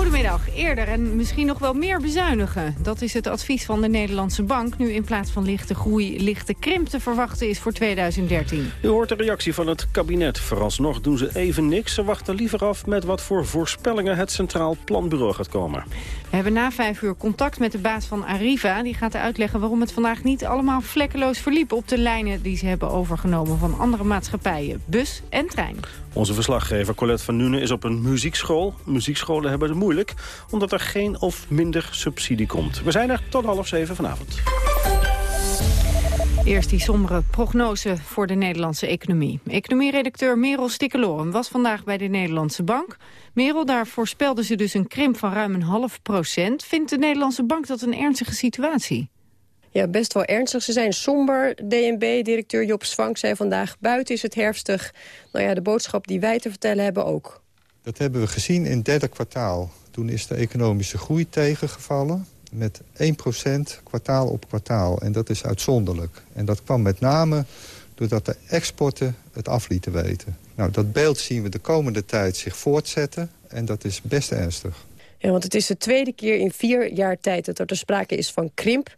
Goedemiddag. Eerder en misschien nog wel meer bezuinigen. Dat is het advies van de Nederlandse Bank... nu in plaats van lichte groei, lichte krimp te verwachten is voor 2013. U hoort de reactie van het kabinet. Vooralsnog doen ze even niks. Ze wachten liever af met wat voor voorspellingen het Centraal Planbureau gaat komen. We hebben na vijf uur contact met de baas van Arriva. Die gaat uitleggen waarom het vandaag niet allemaal vlekkeloos verliep... op de lijnen die ze hebben overgenomen van andere maatschappijen. Bus en trein. Onze verslaggever Colette van Nuenen is op een muziekschool. Muziekscholen hebben het moeilijk, omdat er geen of minder subsidie komt. We zijn er tot half zeven vanavond. Eerst die sombere prognose voor de Nederlandse economie. Economieredacteur Merel Stikkeloren was vandaag bij de Nederlandse Bank. Merel, daar voorspelde ze dus een krimp van ruim een half procent. Vindt de Nederlandse Bank dat een ernstige situatie? Ja, best wel ernstig. Ze zijn somber. DNB-directeur Job Swank zei vandaag... buiten is het herfstig. Nou ja, de boodschap die wij te vertellen hebben ook. Dat hebben we gezien in het derde kwartaal. Toen is de economische groei tegengevallen met 1% kwartaal op kwartaal. En dat is uitzonderlijk. En dat kwam met name doordat de exporten het af lieten weten. Nou, dat beeld zien we de komende tijd zich voortzetten. En dat is best ernstig. Ja, want het is de tweede keer in vier jaar tijd dat er sprake is van krimp.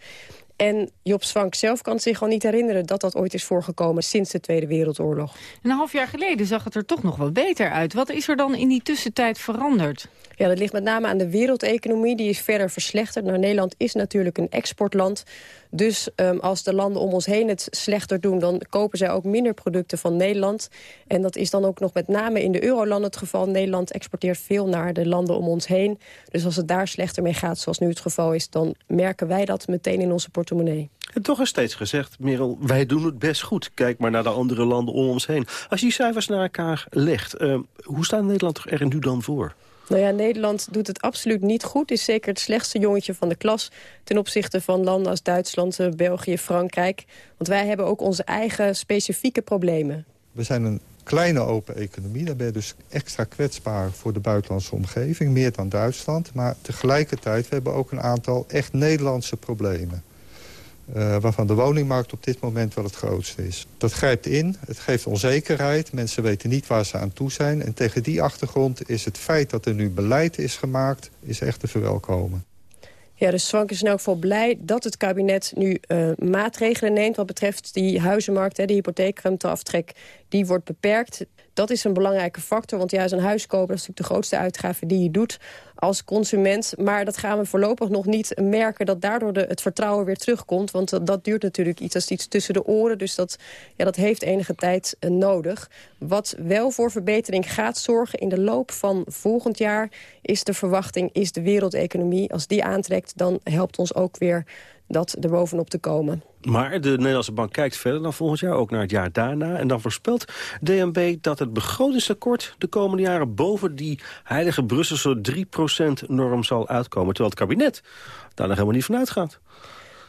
En Job Swank zelf kan zich al niet herinneren dat dat ooit is voorgekomen sinds de Tweede Wereldoorlog. Een half jaar geleden zag het er toch nog wel beter uit. Wat is er dan in die tussentijd veranderd? Ja, dat ligt met name aan de wereldeconomie. Die is verder verslechterd. Nou, Nederland is natuurlijk een exportland. Dus um, als de landen om ons heen het slechter doen... dan kopen zij ook minder producten van Nederland. En dat is dan ook nog met name in de eurolanden het geval. Nederland exporteert veel naar de landen om ons heen. Dus als het daar slechter mee gaat, zoals nu het geval is... dan merken wij dat meteen in onze portemonnee. En toch is steeds gezegd, Merel, wij doen het best goed. Kijk maar naar de andere landen om ons heen. Als je die cijfers naar elkaar legt, uh, hoe staat Nederland er nu dan voor? Nou ja, Nederland doet het absoluut niet goed. Is zeker het slechtste jongetje van de klas... ten opzichte van landen als Duitsland, eh, België, Frankrijk. Want wij hebben ook onze eigen specifieke problemen. We zijn een kleine open economie. Daar ben je dus extra kwetsbaar voor de buitenlandse omgeving. Meer dan Duitsland. Maar tegelijkertijd hebben we ook een aantal echt Nederlandse problemen. Uh, waarvan de woningmarkt op dit moment wel het grootste is. Dat grijpt in, het geeft onzekerheid. Mensen weten niet waar ze aan toe zijn. En tegen die achtergrond is het feit dat er nu beleid is gemaakt... is echt te verwelkomen. Ja, dus Swank is in elk geval blij dat het kabinet nu uh, maatregelen neemt... wat betreft die huizenmarkt, hè, de hypotheekruimteaftrek, die wordt beperkt. Dat is een belangrijke factor, want ja, zo'n huis kopen... is natuurlijk de grootste uitgave die je doet als consument. Maar dat gaan we voorlopig nog niet merken dat daardoor de, het vertrouwen weer terugkomt. Want dat, dat duurt natuurlijk iets als iets tussen de oren. Dus dat, ja, dat heeft enige tijd uh, nodig. Wat wel voor verbetering gaat zorgen in de loop van volgend jaar... is de verwachting, is de wereldeconomie. Als die aantrekt, dan helpt ons ook weer dat er bovenop te komen. Maar de Nederlandse Bank kijkt verder dan volgend jaar, ook naar het jaar daarna. En dan voorspelt DNB dat het begrotingstekort de komende jaren... boven die heilige Brusselse 3%-norm zal uitkomen. Terwijl het kabinet daar nog helemaal niet van uitgaat.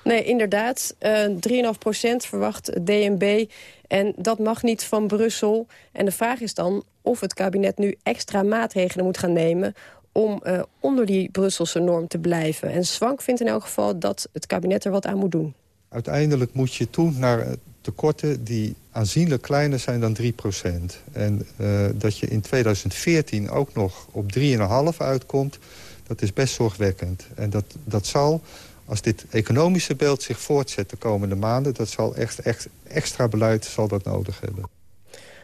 Nee, inderdaad. Uh, eh, 3,5% verwacht DNB. En dat mag niet van Brussel. En de vraag is dan of het kabinet nu extra maatregelen moet gaan nemen om uh, onder die Brusselse norm te blijven. En Swank vindt in elk geval dat het kabinet er wat aan moet doen. Uiteindelijk moet je toe naar tekorten die aanzienlijk kleiner zijn dan 3% En uh, dat je in 2014 ook nog op 3,5 uitkomt, dat is best zorgwekkend. En dat, dat zal, als dit economische beeld zich voortzet de komende maanden... dat zal echt, echt extra beleid zal dat nodig hebben.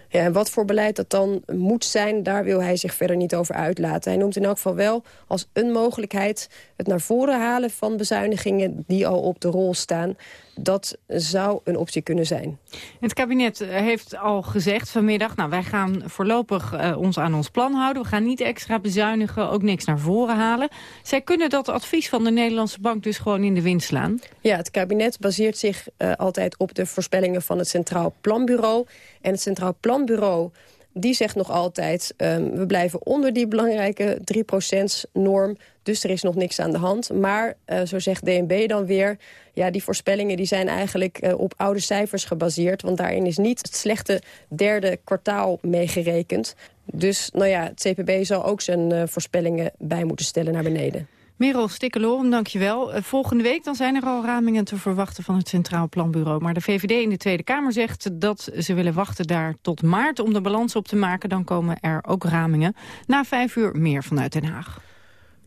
Ja, en wat voor beleid dat dan moet zijn, daar wil hij zich verder niet over uitlaten. Hij noemt in elk geval wel als een mogelijkheid het naar voren halen van bezuinigingen die al op de rol staan. Dat zou een optie kunnen zijn. Het kabinet heeft al gezegd vanmiddag... nou, wij gaan voorlopig uh, ons aan ons plan houden. We gaan niet extra bezuinigen, ook niks naar voren halen. Zij kunnen dat advies van de Nederlandse bank dus gewoon in de wind slaan? Ja, het kabinet baseert zich uh, altijd op de voorspellingen van het Centraal Planbureau. En het Centraal Planbureau die zegt nog altijd... Um, we blijven onder die belangrijke 3%-norm... dus er is nog niks aan de hand. Maar, uh, zo zegt DNB dan weer... ja, die voorspellingen die zijn eigenlijk uh, op oude cijfers gebaseerd... want daarin is niet het slechte derde kwartaal meegerekend. Dus nou ja, het CPB zal ook zijn uh, voorspellingen bij moeten stellen naar beneden. Merel Stikkelorum, dankjewel. Uh, volgende week dan zijn er al ramingen te verwachten van het Centraal Planbureau. Maar de VVD in de Tweede Kamer zegt dat ze willen wachten daar tot maart om de balans op te maken. Dan komen er ook ramingen. Na vijf uur meer vanuit Den Haag.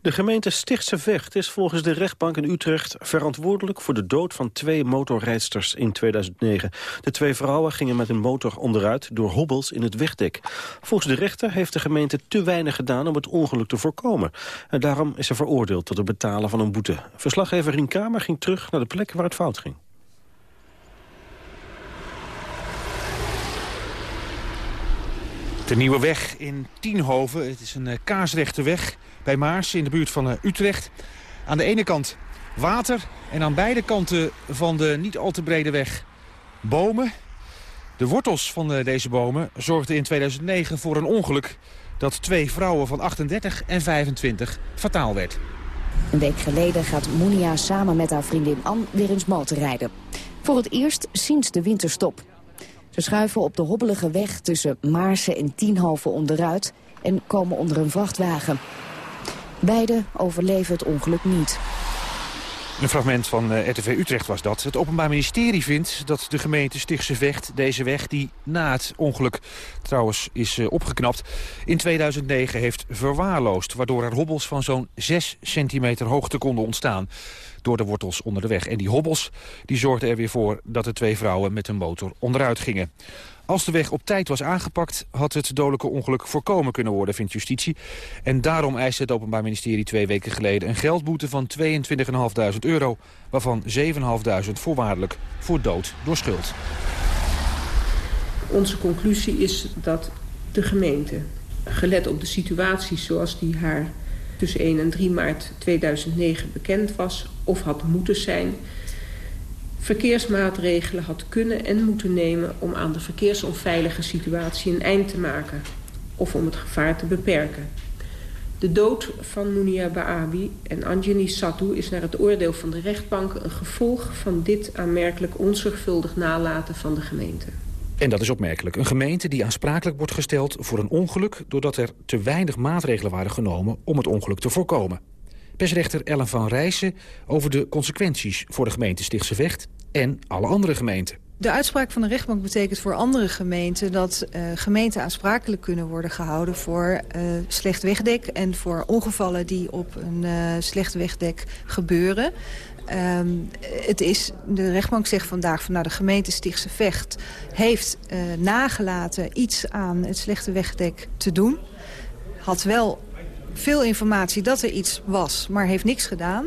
De gemeente Stichtse Vecht is volgens de rechtbank in Utrecht verantwoordelijk voor de dood van twee motorrijdsters in 2009. De twee vrouwen gingen met een motor onderuit door hobbels in het wegdek. Volgens de rechter heeft de gemeente te weinig gedaan om het ongeluk te voorkomen. En daarom is ze veroordeeld tot het betalen van een boete. Verslaggever Rien Kamer ging terug naar de plek waar het fout ging. De Nieuwe Weg in Tienhoven. Het is een uh, kaarsrechte weg bij Maars in de buurt van uh, Utrecht. Aan de ene kant water en aan beide kanten van de niet al te brede weg bomen. De wortels van uh, deze bomen zorgden in 2009 voor een ongeluk... dat twee vrouwen van 38 en 25 fataal werd. Een week geleden gaat Monia samen met haar vriendin Ann weer eens motorrijden. Voor het eerst sinds de winterstop. Ze schuiven op de hobbelige weg tussen Maarsen en Tienhoven onderuit... en komen onder een vrachtwagen. Beiden overleven het ongeluk niet. Een fragment van uh, RTV Utrecht was dat. Het Openbaar Ministerie vindt dat de gemeente Stichtse Vecht... deze weg, die na het ongeluk trouwens is uh, opgeknapt... in 2009 heeft verwaarloosd... waardoor er hobbels van zo'n 6 centimeter hoogte konden ontstaan door de wortels onder de weg. En die hobbels die zorgden er weer voor dat de twee vrouwen met een motor onderuit gingen. Als de weg op tijd was aangepakt, had het dodelijke ongeluk voorkomen kunnen worden, vindt justitie. En daarom eiste het Openbaar Ministerie twee weken geleden een geldboete van 22.500 euro, waarvan 7.500 voorwaardelijk voor dood door schuld. Onze conclusie is dat de gemeente, gelet op de situatie zoals die haar tussen 1 en 3 maart 2009 bekend was of had moeten zijn verkeersmaatregelen had kunnen en moeten nemen... om aan de verkeersonveilige situatie een eind te maken. Of om het gevaar te beperken. De dood van Munia Baabi en Anjani Satou is naar het oordeel van de rechtbank... een gevolg van dit aanmerkelijk onzorgvuldig nalaten van de gemeente. En dat is opmerkelijk. Een gemeente die aansprakelijk wordt gesteld voor een ongeluk... doordat er te weinig maatregelen waren genomen om het ongeluk te voorkomen. Persrechter Ellen van Rijssen over de consequenties voor de gemeente Stichtse Vecht en alle andere gemeenten. De uitspraak van de rechtbank betekent voor andere gemeenten... dat uh, gemeenten aansprakelijk kunnen worden gehouden voor uh, slecht wegdek... en voor ongevallen die op een uh, slecht wegdek gebeuren. Um, het is, de rechtbank zegt vandaag van nou, de gemeente Stichtse Vecht... heeft nagelaten iets aan het slechte wegdek te doen. Had wel veel informatie dat er iets was, maar heeft niks gedaan.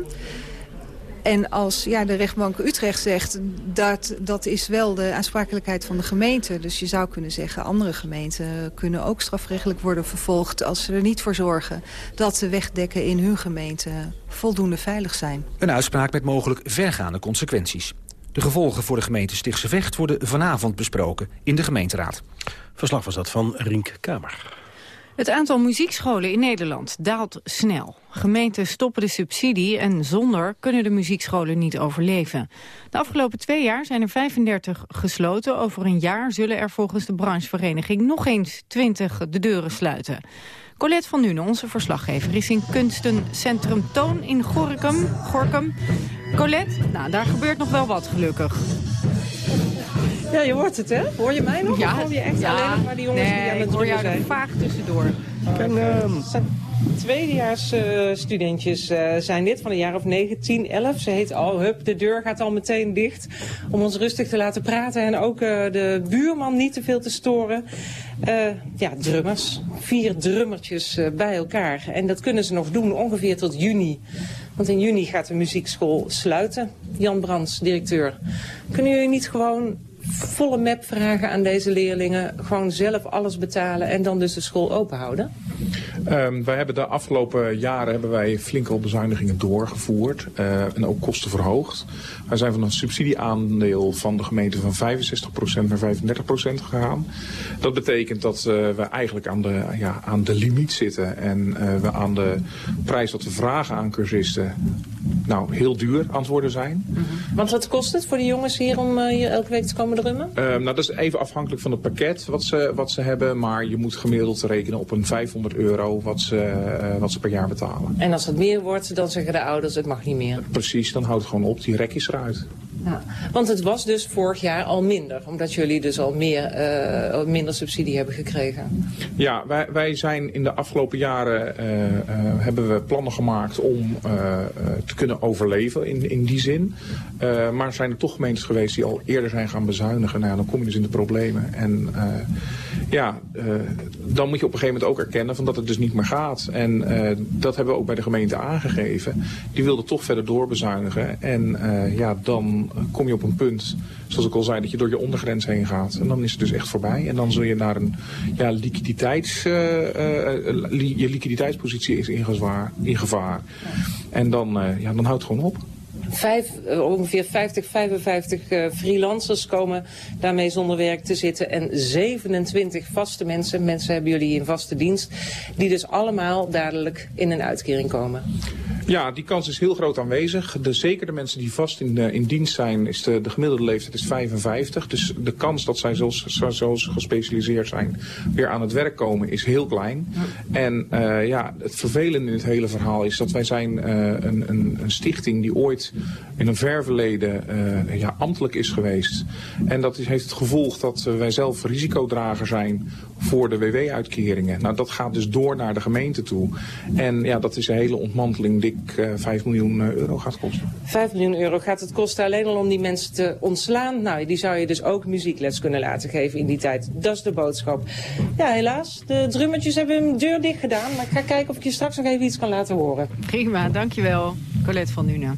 En als ja, de rechtbank Utrecht zegt, dat, dat is wel de aansprakelijkheid van de gemeente. Dus je zou kunnen zeggen, andere gemeenten kunnen ook strafrechtelijk worden vervolgd... als ze er niet voor zorgen dat de wegdekken in hun gemeente voldoende veilig zijn. Een uitspraak met mogelijk vergaande consequenties. De gevolgen voor de gemeente Stichtse Vecht worden vanavond besproken in de gemeenteraad. Verslag was dat van Rink Kamer. Het aantal muziekscholen in Nederland daalt snel. Gemeenten stoppen de subsidie en zonder kunnen de muziekscholen niet overleven. De afgelopen twee jaar zijn er 35 gesloten. Over een jaar zullen er volgens de branchevereniging nog eens 20 de deuren sluiten. Colette van Nuenen, onze verslaggever, is in Kunstencentrum Toon in Gorkum. Gorkum. Colette, nou, daar gebeurt nog wel wat, gelukkig. Ja, je hoort het, hè? Hoor je mij nog? Ja, of hoor je echt alleen nog maar die jongens nee, die aan het ik hoor jou zijn? vaag tussendoor. En, uh, tweedejaars uh, studentjes uh, zijn dit van een jaar of 9, 10, 11. Ze heet al, hup, de deur gaat al meteen dicht om ons rustig te laten praten en ook uh, de buurman niet te veel te storen. ja, drummers. Vier drummertjes bij elkaar. En dat kunnen ze nog doen ongeveer tot juni. Want in juni gaat de muziekschool sluiten. Jan Brands, directeur. Kunnen jullie niet gewoon volle map vragen aan deze leerlingen, gewoon zelf alles betalen en dan dus de school open houden? Um, wij hebben de afgelopen jaren hebben wij flinke bezuinigingen doorgevoerd uh, en ook kosten verhoogd. Wij zijn van een subsidieaandeel van de gemeente van 65% naar 35% gegaan. Dat betekent dat uh, we eigenlijk aan de, ja, aan de limiet zitten en uh, we aan de prijs wat we vragen aan cursisten nou, heel duur worden zijn. -hmm. Want wat kost het voor de jongens hier om hier elke week te komen drummen? Uh, nou, dat is even afhankelijk van het pakket wat ze, wat ze hebben. Maar je moet gemiddeld rekenen op een 500 euro wat ze, uh, wat ze per jaar betalen. En als het meer wordt, dan zeggen de ouders het mag niet meer? Precies, dan houdt het gewoon op. Die rek is eruit. Ja, want het was dus vorig jaar al minder, omdat jullie dus al meer, uh, minder subsidie hebben gekregen. Ja, wij, wij zijn in de afgelopen jaren uh, uh, hebben we plannen gemaakt om te kunnen overleven in, in die zin. maar zijn er toch gemeentes geweest die al eerder zijn gaan bezuinigen. Nou, dan kom je dus in de problemen. En ja, dan moet je op een gegeven moment ook erkennen van dat het dus niet meer gaat. En dat hebben we ook bij de gemeente aangegeven. Die wilden toch verder doorbezuinigen. En ja, dan kom je op een punt, zoals ik al zei, dat je door je ondergrens heen gaat. En dan is het dus echt voorbij. En dan zul je naar een ja, liquiditeits, uh, li je liquiditeitspositie is in gevaar. In gevaar. En dan, ja, dan houdt het gewoon op. Vijf, ongeveer 50, 55 uh, freelancers komen daarmee zonder werk te zitten. En 27 vaste mensen, mensen hebben jullie in vaste dienst, die dus allemaal dadelijk in een uitkering komen. Ja, die kans is heel groot aanwezig. De, zeker de mensen die vast in, uh, in dienst zijn, is de, de gemiddelde leeftijd is 55. Dus de kans dat zij zoals, zoals gespecialiseerd zijn weer aan het werk komen is heel klein. En uh, ja, het vervelende in het hele verhaal is dat wij zijn uh, een, een, een stichting die ooit in een ver verleden uh, ja, ambtelijk is geweest. En dat is, heeft het gevolg dat wij zelf risicodrager zijn voor de WW-uitkeringen. Nou, dat gaat dus door naar de gemeente toe. En ja, dat is een hele ontmanteling dik uh, 5 miljoen euro gaat kosten. 5 miljoen euro gaat het kosten alleen al om die mensen te ontslaan. Nou, die zou je dus ook muziekles kunnen laten geven in die tijd. Dat is de boodschap. Ja, helaas. De drummetjes hebben hun deur dicht gedaan. Maar ik ga kijken of ik je straks nog even iets kan laten horen. Prima, dankjewel. Colette van Nuna.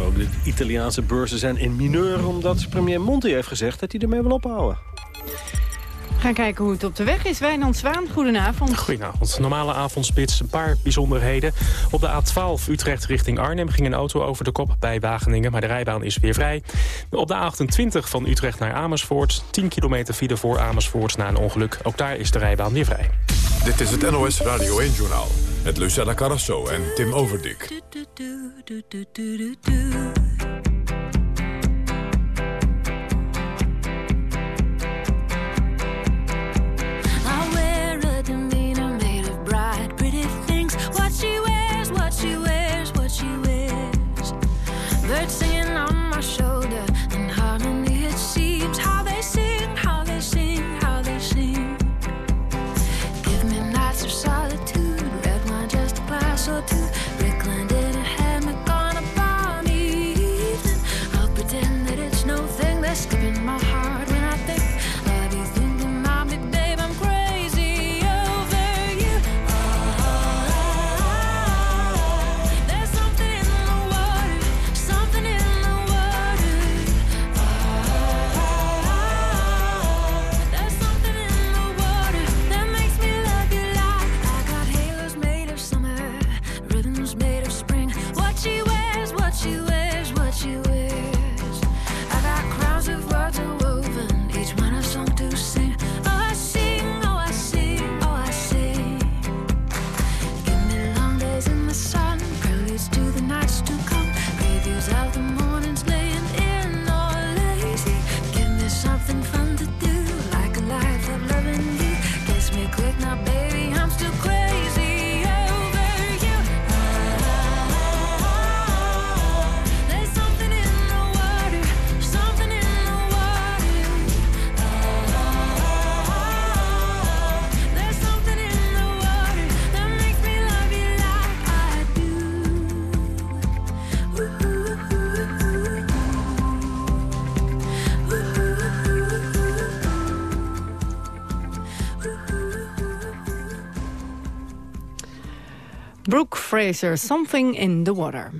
Ook de Italiaanse beurzen zijn in mineur... omdat premier Monti heeft gezegd dat hij ermee wil ophouden. We gaan kijken hoe het op de weg is. Wijnand Zwaan, goedenavond. Goedenavond. Normale avondspits, een paar bijzonderheden. Op de A12 Utrecht richting Arnhem ging een auto over de kop bij Wageningen... maar de rijbaan is weer vrij. Op de A28 van Utrecht naar Amersfoort... 10 kilometer file voor Amersfoort na een ongeluk. Ook daar is de rijbaan weer vrij. Dit is het NOS Radio 1-journaal met Lucella Carrasso en Tim Overdik. words Fraser, Something in the Water.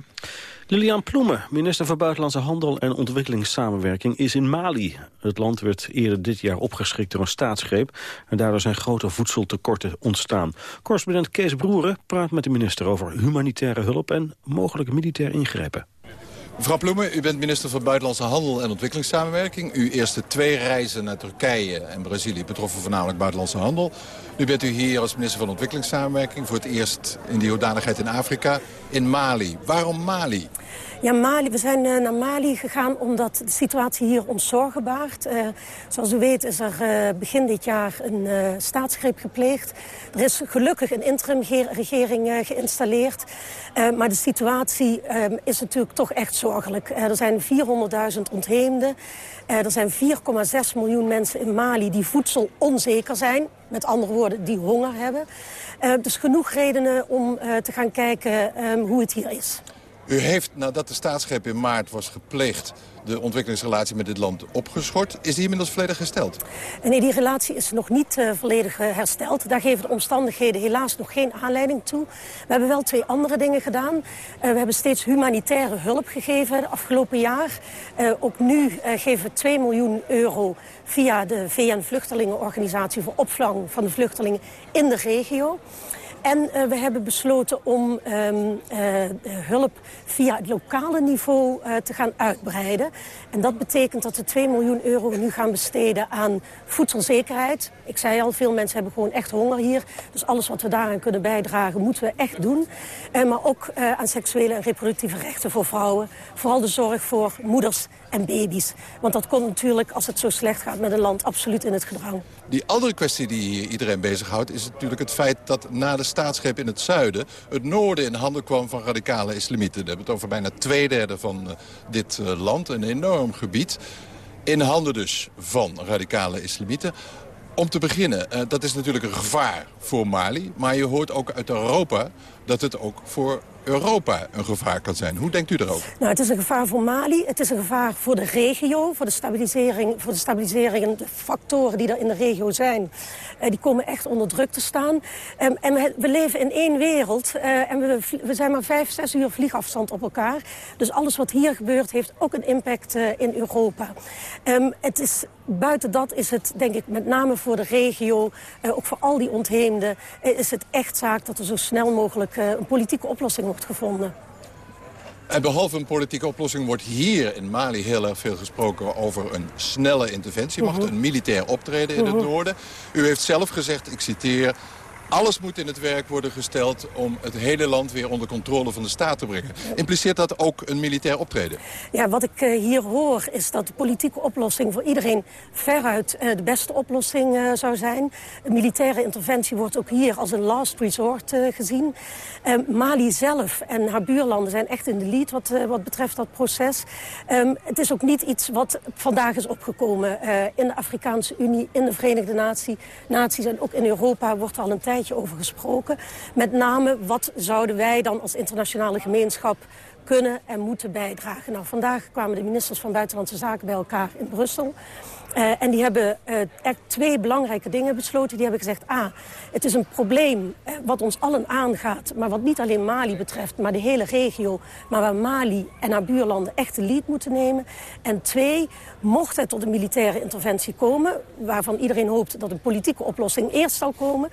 Lilian Ploemen, minister van Buitenlandse Handel en Ontwikkelingssamenwerking, is in Mali. Het land werd eerder dit jaar opgeschrikt door een staatsgreep... en daardoor zijn grote voedseltekorten ontstaan. Correspondent Kees Broeren praat met de minister over humanitaire hulp... en mogelijke militair ingrijpen. Mevrouw Ploemen, u bent minister van Buitenlandse Handel en Ontwikkelingssamenwerking. Uw eerste twee reizen naar Turkije en Brazilië betroffen voornamelijk buitenlandse handel. Nu bent u hier als minister van Ontwikkelingssamenwerking... voor het eerst in die hoedanigheid in Afrika, in Mali. Waarom Mali? Ja, Mali. We zijn uh, naar Mali gegaan omdat de situatie hier ons zorgen baart. Uh, zoals u weet is er uh, begin dit jaar een staatsgreep gepleegd. Er is gelukkig een interimregering geïnstalleerd. maar de situatie ehm, is natuurlijk toch echt zorgelijk. er zijn 400.000 ontheemden. er zijn 4,6 miljoen mensen in Mali die voedsel onzeker zijn. Met andere woorden, die honger hebben. dus genoeg redenen om te gaan kijken ehm, hoe het hier is. U heeft, nadat de staatsgreep in maart was gepleegd... de ontwikkelingsrelatie met dit land opgeschort. Is die inmiddels volledig hersteld? Nee, die relatie is nog niet uh, volledig uh, hersteld. Daar geven de omstandigheden helaas nog geen aanleiding toe. We hebben wel twee andere dingen gedaan. Uh, we hebben steeds humanitaire hulp gegeven afgelopen jaar. ook nu geven we 2 miljoen euro via de VN-vluchtelingenorganisatie... voor opvang van de vluchtelingen in de regio. En uh, we hebben besloten om um, uh, hulp via het lokale niveau uh, te gaan uitbreiden. En dat betekent dat we 2 miljoen euro nu gaan besteden aan voedselzekerheid. Ik zei al, veel mensen hebben gewoon echt honger hier. Dus alles wat we daaraan kunnen bijdragen moeten we echt doen. maar ook aan seksuele en reproductieve rechten voor vrouwen. Vooral de zorg voor moeders en baby's. Want dat komt natuurlijk, als het zo slecht gaat met een land, absoluut in het gedrang. Die andere kwestie die iedereen bezighoudt... is natuurlijk het feit dat na de staatsgreep in het zuiden... het noorden in handen kwam van radicale islamieten. We hebben het over bijna twee derde van uh, dit uh, land, een enorm gebied. In handen dus van radicale islamieten. Om te beginnen, uh, dat is natuurlijk een gevaar voor Mali. Maar je hoort ook uit Europa dat het ook voor Europa een gevaar kan zijn. Hoe denkt u erover? Nou, het is een gevaar voor Mali, het is een gevaar voor de regio... voor de stabilisering, voor de stabilisering de factoren die er in de regio zijn. Uh, die komen echt onder druk te staan. Um, en we, leven in één wereld uh, en we, zijn maar vijf, zes uur vliegafstand op elkaar. Dus alles wat hier gebeurt heeft ook een impact uh, in Europa. Um, het is, buiten dat is het, denk ik, met name voor de regio... ook voor al die ontheemden, is het echt zaak dat er zo snel mogelijk een politieke oplossing wordt gevonden. En behalve een politieke oplossing wordt hier in Mali heel erg veel gesproken over een snelle interventie. Mag -huh. een militair optreden in het noorden. U heeft zelf gezegd, ik citeer, alles moet in het werk worden gesteld om het hele land weer onder controle van de staat te brengen. Impliceert dat ook een militair optreden? Ja, wat ik uh, hier hoor is dat de politieke oplossing voor iedereen veruit uh, de beste oplossing uh, zou zijn. Een militaire interventie wordt ook hier als een last resort gezien. Mali zelf en haar buurlanden zijn echt in de lead wat, wat betreft dat proces. Um, het is ook niet iets wat vandaag is opgekomen in de Afrikaanse Unie, in de Verenigde Natie, Naties en ook in Europa wordt al een tijd over gesproken. Met name, wat zouden wij dan als internationale gemeenschap kunnen en moeten bijdragen. Nou, vandaag kwamen de ministers van Buitenlandse Zaken bij elkaar in Brussel. Uh, en die hebben uh, echt twee belangrijke dingen besloten. Die hebben gezegd, ah, het is een probleem uh, wat ons allen aangaat... maar wat niet alleen Mali betreft, maar de hele regio... maar waar Mali en haar buurlanden echt de lead moeten nemen. En twee, mocht het tot een militaire interventie komen... waarvan iedereen hoopt dat een politieke oplossing eerst zal komen...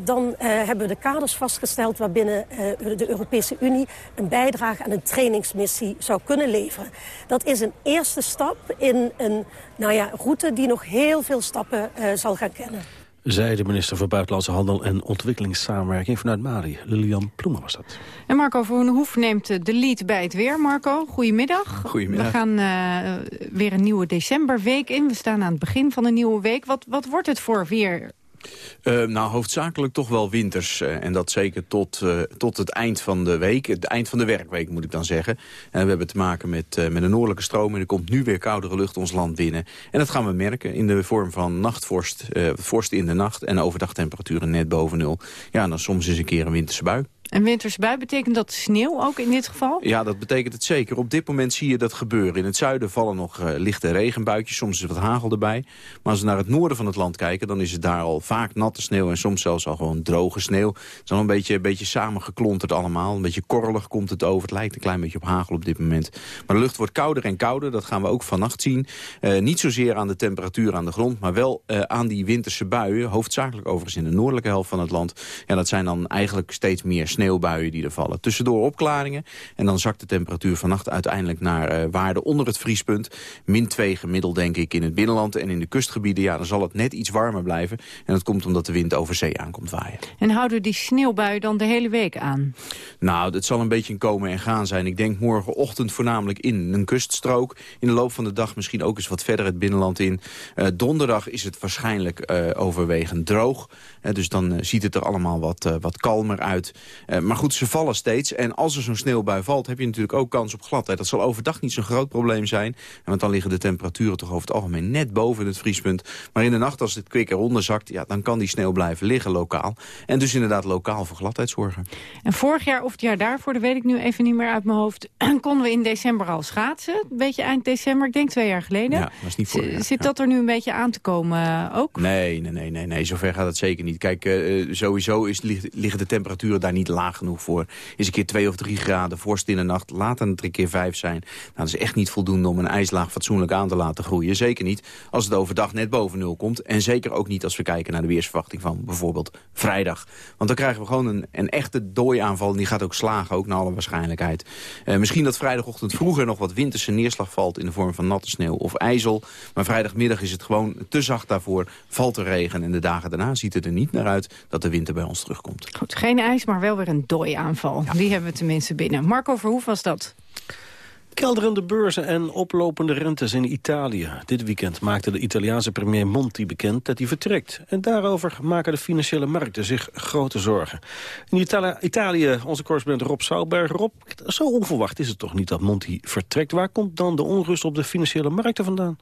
dan hebben we de kaders vastgesteld waarbinnen de Europese Unie... een bijdrage aan een trainingsmissie zou kunnen leveren. Dat is een eerste stap in een nou ja, route die nog heel veel stappen uh, zal gaan kennen. Zij de minister van Buitenlandse Handel en Ontwikkelingssamenwerking vanuit Mali. Lilian Ploemen was dat. En Marco Verhoevenhoef neemt de lead bij het weer. Marco, goedemiddag. Goedemiddag. We gaan uh, weer een nieuwe decemberweek in. We staan aan het begin van een nieuwe week. Wat, wat wordt het voor weer uh, nou, hoofdzakelijk toch wel winters. Uh, en dat zeker tot, uh, tot het eind van de week. Het eind van de werkweek, moet ik dan zeggen. En we hebben te maken met, met een noordelijke stroom. En er komt nu weer koudere lucht ons land binnen. En dat gaan we merken in de vorm van nachtvorst. vorst in de nacht en overdagtemperaturen net boven nul. Ja, dan soms eens een keer een winterse bui. En wintersbui, betekent dat sneeuw ook in dit geval? Ja, dat betekent het zeker. Op dit moment zie je dat gebeuren. In het zuiden vallen nog uh, lichte regenbuitjes, soms is wat hagel erbij. Maar als we naar het noorden van het land kijken... dan is het daar al vaak natte sneeuw en soms zelfs al gewoon droge sneeuw. Het is al een beetje, een beetje samengeklonterd allemaal. Een beetje korrelig komt het over. Het lijkt een klein beetje op hagel op dit moment. Maar de lucht wordt kouder en kouder. Dat gaan we ook vannacht zien. Uh, niet zozeer aan de temperatuur aan de grond... maar wel uh, aan die winterse buien. Hoofdzakelijk overigens in de noordelijke helft van het land. Ja, dat zijn dan eigenlijk steeds meer sneeuwbuien die er vallen. Tussendoor opklaringen. En dan zakt de temperatuur vannacht uiteindelijk naar uh, waarde onder het vriespunt. Min 2 gemiddeld denk ik in het binnenland. En in de kustgebieden ja, dan zal het net iets warmer blijven. En dat komt omdat de wind over zee aankomt waaien. En houden die sneeuwbuien dan de hele week aan? Nou, het zal een beetje een komen en gaan zijn. Ik denk morgenochtend voornamelijk in een kuststrook. In de loop van de dag misschien ook eens wat verder het binnenland in. Uh, donderdag is het waarschijnlijk uh, overwegend droog. Uh, dus dan ziet het er allemaal wat, wat kalmer uit. Maar goed, ze vallen steeds. En als er zo'n sneeuwbui valt, heb je natuurlijk ook kans op gladheid. Dat zal overdag niet zo'n groot probleem zijn. Want dan liggen de temperaturen toch over het algemeen net boven het vriespunt. Maar in de nacht, als het kwik eronder zakt, ja, dan kan die sneeuw blijven liggen lokaal. En dus inderdaad lokaal voor gladheid zorgen. En vorig jaar of het jaar daarvoor, dat weet ik nu even niet meer uit mijn hoofd... konden we in december al schaatsen. Een beetje eind december, ik denk twee jaar geleden. Ja, was niet jaar, Zit dat er nu een beetje aan te komen ook? Nee, nee, nee, nee, nee. zover gaat het zeker niet. Kijk, uh, sowieso is, liggen de temperaturen daar niet laag genoeg voor. Is een keer twee of drie graden, vorst in de nacht, laat er een keer vijf zijn. Nou, dat is echt niet voldoende om een ijslaag fatsoenlijk aan te laten groeien. Zeker niet als het overdag net boven nul komt. En zeker ook niet als we kijken naar de weersverwachting van bijvoorbeeld vrijdag. Want dan krijgen we gewoon een, een echte dooiaanval. En die gaat ook slagen, ook naar alle waarschijnlijkheid. Uh, misschien dat vrijdagochtend vroeger nog wat winterse neerslag valt... in de vorm van natte sneeuw of ijzel. Maar vrijdagmiddag is het gewoon te zacht daarvoor. Valt er regen en de dagen daarna ziet het er niet naar uit... dat de winter bij ons terugkomt. Goed, geen ijs, maar wel weer dooiaanval. Ja. Die hebben we tenminste binnen. Marco Verhoef was dat. Kelderende beurzen en oplopende rentes in Italië. Dit weekend maakte de Italiaanse premier Monti bekend dat hij vertrekt. En daarover maken de financiële markten zich grote zorgen. In Italië, Italië onze correspondent Rob Sauberg. Rob, zo onverwacht is het toch niet dat Monti vertrekt? Waar komt dan de onrust op de financiële markten vandaan?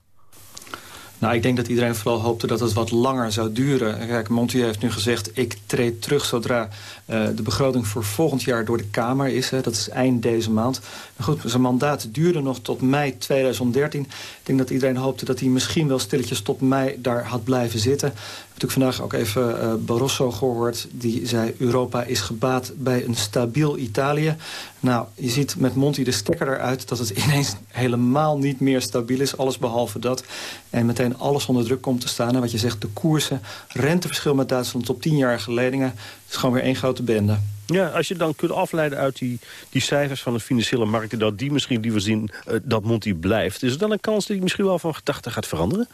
Nou, ik denk dat iedereen vooral hoopte dat het wat langer zou duren. Kijk, Monti heeft nu gezegd, ik treed terug zodra uh, de begroting voor volgend jaar door de Kamer is. Hè. Dat is eind deze maand. Goed, zijn mandaat duurde nog tot mei 2013. Ik denk dat iedereen hoopte dat hij misschien wel stilletjes tot mei daar had blijven zitten. Ik heb natuurlijk vandaag ook even uh, Barroso gehoord. Die zei, Europa is gebaat bij een stabiel Italië. Nou, je ziet met Monti de stekker eruit dat het ineens helemaal niet meer stabiel is. Alles behalve dat. En meteen alles onder druk komt te staan. En wat je zegt, de koersen, renteverschil met Duitsland op tienjarige leningen. Het is gewoon weer één grote bende. Ja, als je dan kunt afleiden uit die, die cijfers van de financiële markten... dat die misschien die we zien, uh, dat Monti blijft... is er dan een kans dat hij misschien wel van gedachten gaat veranderen?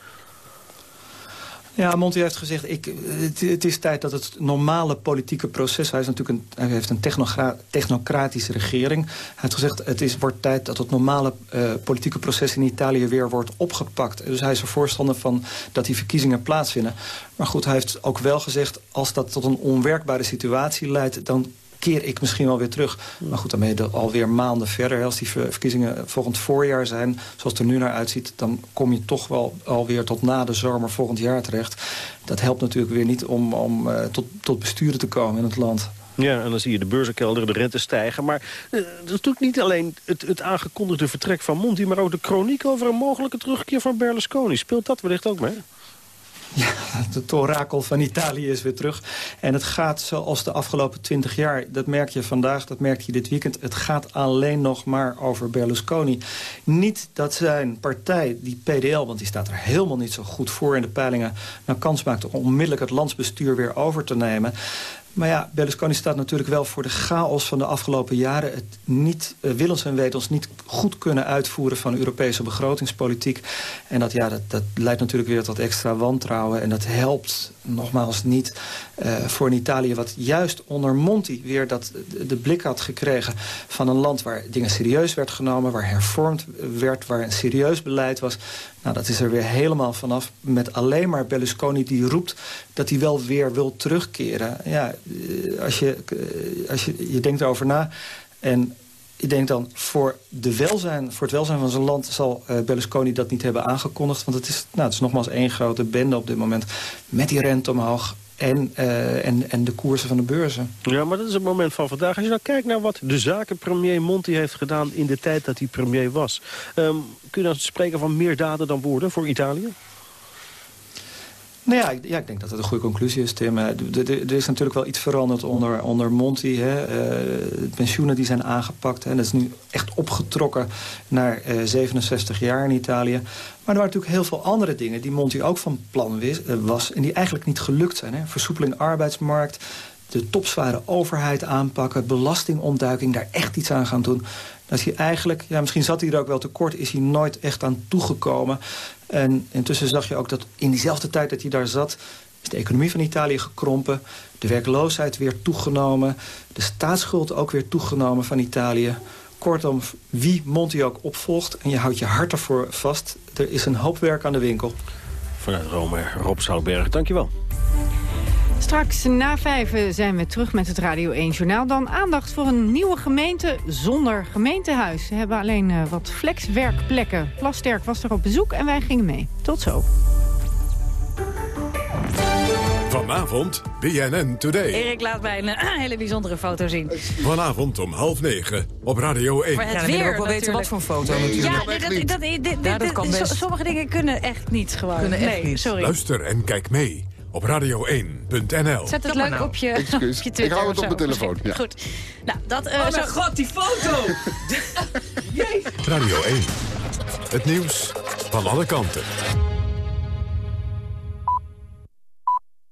Ja, Monti heeft gezegd, ik, het, is tijd dat het normale politieke proces... hij, is natuurlijk een, hij heeft een technocratische regering. Hij heeft gezegd, het is, wordt tijd dat het normale uh, politieke proces in Italië weer wordt opgepakt. Dus hij is er voorstander van dat die verkiezingen plaatsvinden. Maar goed, hij heeft ook wel gezegd, als dat tot een onwerkbare situatie leidt... dan keer ik misschien wel weer terug. Maar goed, je alweer maanden verder. Als die verkiezingen volgend voorjaar zijn, zoals het er nu naar uitziet... dan kom je toch wel alweer tot na de zomer volgend jaar terecht. Dat helpt natuurlijk weer niet om, om uh, tot, tot besturen te komen in het land. Ja, en dan zie je de beurzen kelderen, de rente stijgen. Maar uh, dat is natuurlijk niet alleen het, het aangekondigde vertrek van Monti... maar ook de chroniek over een mogelijke terugkeer van Berlusconi. Speelt dat wellicht ook mee? Ja, het orakel van Italië is weer terug. En het gaat zoals de afgelopen twintig jaar. Dat merk je vandaag, dat merk je dit weekend. Het gaat alleen nog maar over Berlusconi. Niet dat zijn partij, die PDL, want die staat er helemaal niet zo goed voor in de peilingen... nou kans maakt om onmiddellijk het landsbestuur weer over te nemen. Maar ja, Berlusconi staat natuurlijk wel voor de chaos van de afgelopen jaren. Het niet, uh, willens en wetens niet goed kunnen uitvoeren van Europese begrotingspolitiek. En dat, ja, dat, dat leidt natuurlijk weer tot extra wantrouwen. En dat helpt nogmaals niet uh, voor een Italië wat juist onder Monti weer dat, de, blik had gekregen van een land waar dingen serieus werd genomen, waar hervormd werd, waar een serieus beleid was. Nou, dat is er weer helemaal vanaf met alleen maar Berlusconi die roept dat hij wel weer wil terugkeren. Ja, als je, als je, je denkt erover na en ik denk dan voor, de welzijn, voor het welzijn van zijn land zal Berlusconi dat niet hebben aangekondigd. Want het is, nou, het is nogmaals één grote bende op dit moment. Met die rente omhoog, en, uh, en, en de koersen van de beurzen. Ja, maar dat is het moment van vandaag. Als je nou kijkt naar wat de zakenpremier Monti heeft gedaan... in de tijd dat hij premier was. Um, kun je dan spreken van meer daden dan woorden voor Italië? Nou ja ik, ja, ik denk dat het een goede conclusie is, Tim. Er is natuurlijk wel iets veranderd onder, onder Monti. Hè. De pensioenen die zijn aangepakt. Hè. Dat is nu echt opgetrokken naar uh, 67 jaar in Italië. Maar er waren natuurlijk heel veel andere dingen die Monti ook van plan was... en die eigenlijk niet gelukt zijn. Hè. Versoepeling arbeidsmarkt, de topzware overheid aanpakken... belastingontduiking, daar echt iets aan gaan doen. Dat hij eigenlijk, ja, misschien zat hij er ook wel tekort... is hij nooit echt aan toegekomen. En intussen zag je ook dat in diezelfde tijd dat hij daar zat... is de economie van Italië gekrompen. De werkloosheid weer toegenomen. De staatsschuld ook weer toegenomen van Italië. Kortom, wie Monti ook opvolgt... en je houdt je hart ervoor vast... er is een hoop werk aan de winkel. Vanuit Rome, Rob Zoutberg, dankjewel. Straks na vijf zijn we terug met het Radio 1 Journaal. Dan aandacht voor een nieuwe gemeente zonder gemeentehuis. Ze hebben alleen uh, wat flexwerkplekken. Plasterk was er op bezoek en wij gingen mee. Tot zo. Vanavond BNN Today. Erik laat mij een hele bijzondere foto zien. Vanavond om half negen op Radio 1. Maar het ja, weer wil ook wel weten wat voor foto natuurlijk. Ja, nee, dat, dat, dat, dit, ja, dat kan best. Sommige dingen kunnen echt niet gewoon. Kunnen echt nee, niet. Sorry. Luister en kijk mee op radio1.nl. Zet het leuk nou. op, je, op je Twitter. Ik hou het op mijn telefoon. Ja. Goed. Nou, dat, uh, oh mijn zo... god, die foto! Radio 1. Het nieuws van alle kanten.